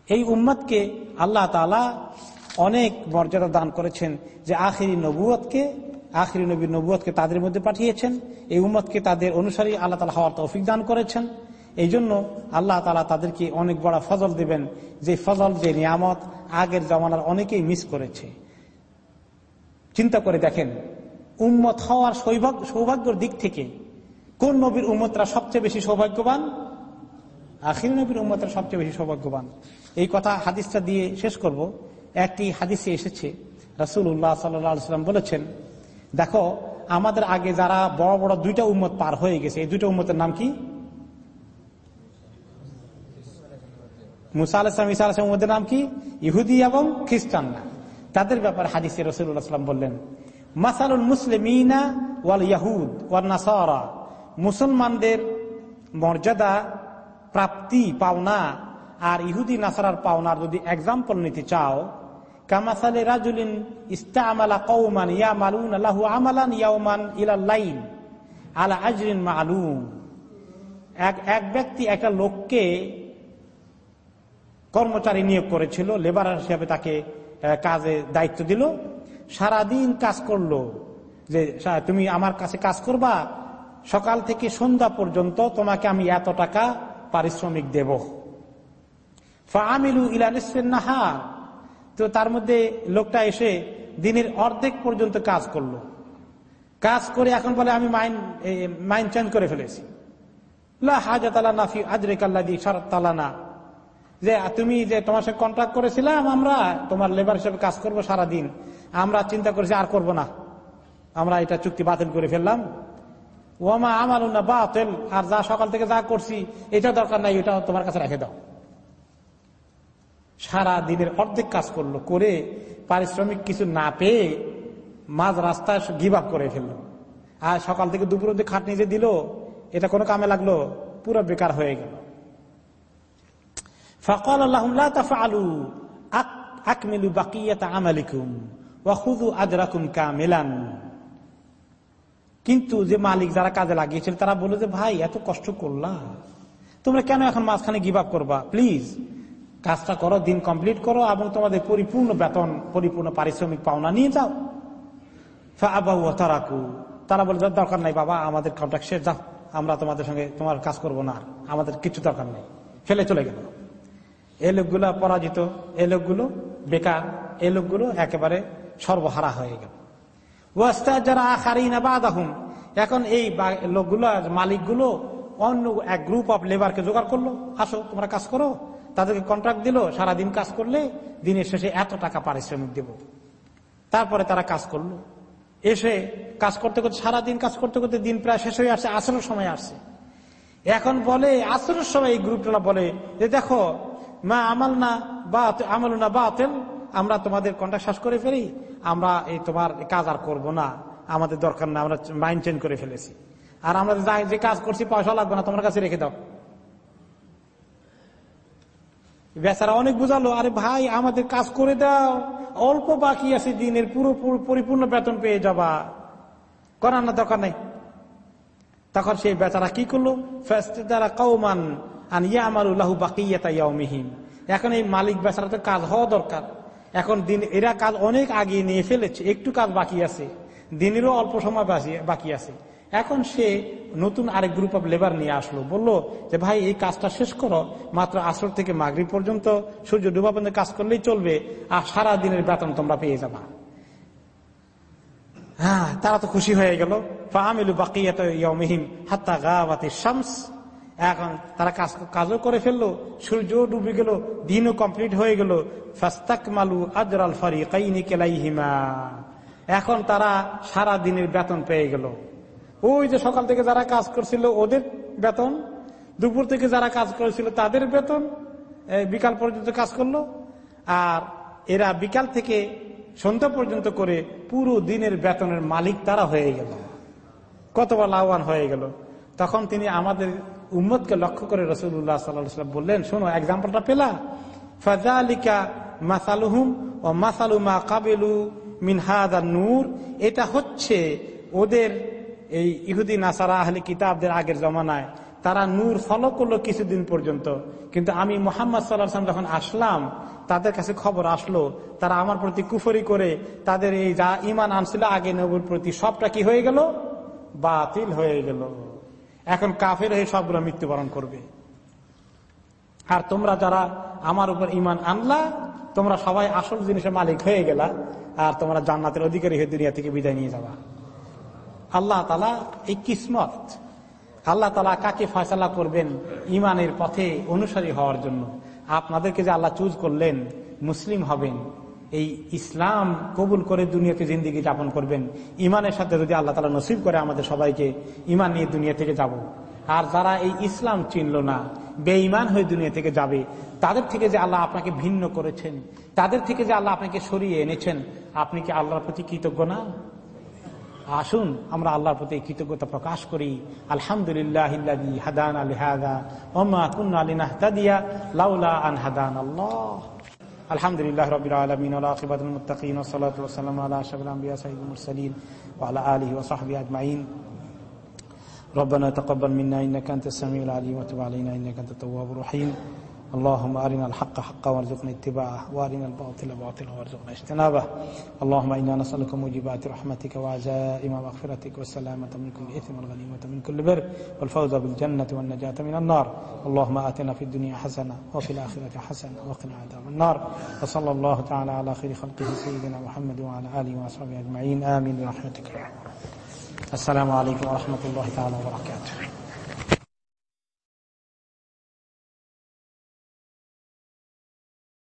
এই উম্মতকে আল্লাহ তালা অনেক মর্যাদা দান করেছেন যে আখেরি নবুয়তকে আখিরি নবীর নবুয়তকে তাদের মধ্যে পাঠিয়েছেন। এই উম্মতকে তাদের অনুসারী আল্লাহ তালা হওয়ার তৌফিক দান করেছেন। এই জন্য আল্লাহ তালা তাদেরকে অনেক বড় ফজল দেবেন, যে ফজল, যে নিয়ামত আগের জমানার অনেকেই মিস করেছে। চিন্তা করে দেখেন, উম্মত হওয়ার সৌভাগ্য, সৌভাগ্যের দিক থেকে কোন নবীর উম্মতরা সবচেয়ে বেশি সৌভাগ্যবান? আখির নবীর উম্মতরা সবচেয়ে বেশি সৌভাগ্যবান। এই কথা হাদিসটা দিয়ে শেষ করব। একটি হাদিসে এসেছে রাসুল্লাহ সাল্লাম বলেছেন দেখো, আমাদের আগে যারা বড় বড় দুইটা উম্মত পার হয়ে গেছে, এই দুইটা উম্মতের নাম কি? মুসা আলাম ইসা আলাম উম্মদের নাম কি? ইহুদি এবং খ্রিস্টান না তাদের ব্যাপারে হাদিসে রসুল্লাহ সাল্লাম বললেন, মাসালুল মুসলিমিনা ওয়াল ইয়াহুদ ওয়াল নাসারা। মুসলমানদের মর্যাদা, প্রাপ্তি, পাওনা, আর ইহুদি, নাসারার পাওনার যদি এক্সাম্পল নিতে চাও কামাসালে রাজুলিন ইস্তামালা কৌমান ইয়া মালুন আল্লাহু আমালান ইয়াউমান ইলাল্লাইন আলা আজরিন মালুম। এক এক ব্যক্তি, একটা লোককে কর্মচারী নিয়োগ করেছিল লেবার হিসাবে তাকে কাজে দায়িত্ব দিল। সারাদিন কাজ করল যে তুমি আমার কাছে কাজ করবা, সকাল থেকে সন্ধ্যা পর্যন্ত তোমাকে আমি এত টাকা পারিশ্রমিক দেব। ফা আমিলু ইলানিসের নাহার। তো তার মধ্যে লোকটা এসে দিনের অর্ধেক পর্যন্ত কাজ করল। কাজ করে এখন বলে, আমি মাইন্ড মাইন্ড চেঞ্জ করে ফেলেছি। নাফি আজরে কাল্লা দি তালানা যে, তুমি যে তোমার সাথে কন্ট্রাক্ট করেছিলাম, আমরা তোমার লেবার হিসেবে কাজ করব সারাদিন। আমরা চিন্তা করেছি, আর করব না। আমরা এটা চুক্তি বাতিল করে ফেললাম। ওমা আমার বাতিল। আর যা সকাল থেকে যা করছি, এটা দরকার নাই এটা তোমার কাছে রেখে দাও। সারা দিনের অর্ধেক কাজ করল, করে পারিশ্রমিক কিছু না পেয়ে মাঝ রাস্তায় গিভ আপ করে ফেলল। আর সকাল থেকে দুপুর অব্দি খাট নিজে দিল, এটা কোনো কামে লাগল, পুরো বেকার হয়ে গেল। ফকল আল্লাহ আলু আকমিলু বাকিয়াতা আমালিকুম ওয়াহুদু আজরাকুম কামিলান। কিন্তু যে মালিক যারা কাজে লাগিয়েছিল, তারা বলে যে, ভাই, এত কষ্ট করলা। তোমরা কেন এখন মাঝখানে গিভ আপ করবা? প্লিজ কাজটা করো, দিন কমপ্লিট করো এবং তোমাদের পরিপূর্ণ বেতন, পরিপূর্ণ পারিশ্রমিক পাওনা নিয়ে যাও। তারাকু। তারা বলে দরকার নাই বাবা, আমাদের কন্ট্রাক্ট শেষ, যাও। আমরা তোমাদের সঙ্গে তোমার কাজ করব না, আমাদের কিছু দরকার নেই। ফেলে চলে গেল। এ লোকগুলো পরাজিত, এ লোকগুলো বেকার, এ লোকগুলো একেবারে সর্বহারা হয়ে গেল। যারা আখারি না বাদাহুম। এখন এই লোকগুলো, মালিকগুলো অন্য এক গ্রুপ অফ লেবারকে জোগাড় করল। আসো, তোমরা কাজ করো। তাদেরকে কন্ট্রাক্ট দিল, সারাদিন কাজ করলে দিনের শেষে এত টাকা পারিশ্রমিক দেব। তারপরে তারা কাজ করল। এসে কাজ করতে করতে, সারাদিন কাজ করতে করতে দিন প্রায় শেষ হয়ে আসছে, আসরের সময় আসছে। এখন বলে, আসরের সময় এই গ্রুপটা বলে যে, দেখো, মা আমাল না বা আমল না বা আমরা তোমাদের কন্ট্রাক্ট শেষ করে ফেলি, আমরা এই তোমার কাজ আর করব না, আমাদের দরকার না, আমরা মাইন্ড চেঞ্জ করে ফেলেছি। আর আমরা যে কাজ করছি, পয়সা লাগবে না, তোমার কাছে রেখে দাও। বেচারা অনেক বুঝালো, আরে ভাই, আমাদের কাজ করে দাও। অল্প বাকি আছে দিনের পুরো পরিপূর্ণ বেতন পেয়ে যাবা। করার না, দরকার নেই। তখন সেই বেচারা কি করল? দ্বারা কৌমান আন ইয়া আমার উল্লাহু বাকিয়াতা মিহিম এখন এই মালিক বেচারা তো কাজ হওয়া দরকার। এখন দিন, এরা কাজ অনেক আগে নিয়ে ফেলেছে, একটু কাজ বাকি আছে। দিনেরও অল্প সময় বাকি আছে। এখন সে নতুন আরেক গ্রুপ অফ লেবার নিয়ে আসলো। বলল যে, ভাই, এই কাজটা শেষ করো। মাত্র আসর থেকে মাগরি পর্যন্ত সূর্য ডুবা পর্যন্ত কাজ করলেই চলবে আর সারা দিনের বেতন তোমরা পেয়ে যাবা। হ্যাঁ তারা তো খুশি হয়ে গেল। ফাহামিলু বাকিয়াতমিহিম হাত্তা গাবাতি শামস। এখন তারা কাজ, কাজও করে ফেলল সূর্য ডুবে গেল, দিনও কমপ্লিট হয়ে গেল। ফাস্তাক মালু আজরাল ফারি কাইনি কেলাইহিমা। এখন তারা সারা দিনের বেতন পেয়ে গেল। ওই যে সকাল থেকে যারা কাজ করছিল, ওদের বেতন, দুপুর থেকে যারা কাজ করেছিল, তাদের বেতন বিকাল পর্যন্ত কাজ করল। আর এরা বিকাল থেকে সন্ধ্যা পর্যন্ত করে পুরো দিনের বেতনের মালিক তারা হয়ে গেল। কতবার লাভবান হয়ে গেল। তখন তিনি আমাদের উম্মদকে লক্ষ্য করে রসুল্লাহ সাল্লাম বললেন, শোনো এক্সাম্পলটা পেলা। ফাজা আলিকা মাসালুহুম ও মাসালু মা কাবেলু মিন হাদা নূর। এটা হচ্ছে ওদের এই ইহুদি নাসারা আহলে কিতাবদের আগের জমানায়, তারা নূর ফলো করল কিছুদিন পর্যন্ত। কিন্তু আমি মোহাম্মদ সাল্লাহাম যখন আসলাম, তাদের কাছে খবর আসলো, তারা আমার প্রতি কুফরি করে, তাদের এই যা ইমান আনছিল আগে নবুর প্রতি, সবটা কি হয়ে গেল? বাতিল হয়ে গেল। এখন কাফের হয়ে সবগুলো মৃত্যুবরণ করবে। আর তোমরা যারা আমার উপর ইমান আনলা, তোমরা সবাই আসল জিনিসের মালিক হয়ে গেলা, আর তোমরা জান্নাতের অধিকারী হয়ে দুনিয়া থেকে বিদায় নিয়ে যাবা। আল্লাহ তালা এই কিসমত, আল্লাহ তালা কাকে ফয়সলা করবেন ইমানের পথে অনুসারী হওয়ার জন্য? আপনাদেরকে যে আল্লাহ চুজ করলেন, মুসলিম হবেন, এই ইসলাম কবুল করে দুনিয়াতে জিন্দিগি যাপন করবেন। ইমানের সাথে যদি আল্লাহ তালা নসিব করে আমাদের সবাইকে ইমান নিয়ে দুনিয়া থেকে যাব। আর যারা এই ইসলাম চিনল না, বেঈমান হয়ে দুনিয়া থেকে যাবে, তাদের থেকে যে আল্লাহ আপনাকে ভিন্ন করেছেন, তাদের থেকে যে আল্লাহ আপনাকে সরিয়ে এনেছেন, আপনি কি আল্লাহর প্রতি কৃতজ্ঞ না? আসুন আমরা আল্লাহর প্রতি কৃতজ্ঞতা প্রকাশ করি আলহামদুলিল্লাহ হাদান আলী হাদা ওমা কুন্না আলী নাহতাদিয়া লাউলা আন হাদান আল্লাহ আলহামদুলিল্লাহ রবিল আলমিন আকিবাদুল মুতাকিন ওসলাত ওসালাম আল্লাহ আশাবুল আম্বিয়া সাইদুল মুরসালিন وعلى آله وصحبه أجمعين ربنا تقبل منا إنك أنت السميع العليم وتب علينا إنك أنت التواب الرحيم اللهم أرنا الحق حقا وارزقنا اتباعه وأرنا الباطل باطلا وارزقنا اجتنابه. اللهم إنا نسألك موجبات رحمتك وعزائم مغفرتك والسلامة من كل إثم والغنيمة من كل بر والفوز بالجنة والنجاة من النار. اللهم آتنا في الدنيا حسنة وفي الآخرة حسنة وقنا عذاب النار. وصلى الله تعالى على خير خلقه سيدنا محمد وعلى آله وصحبه أجمعين. آمين. برحمتك السلام عليكم ورحمة الله تعالى وبركاته.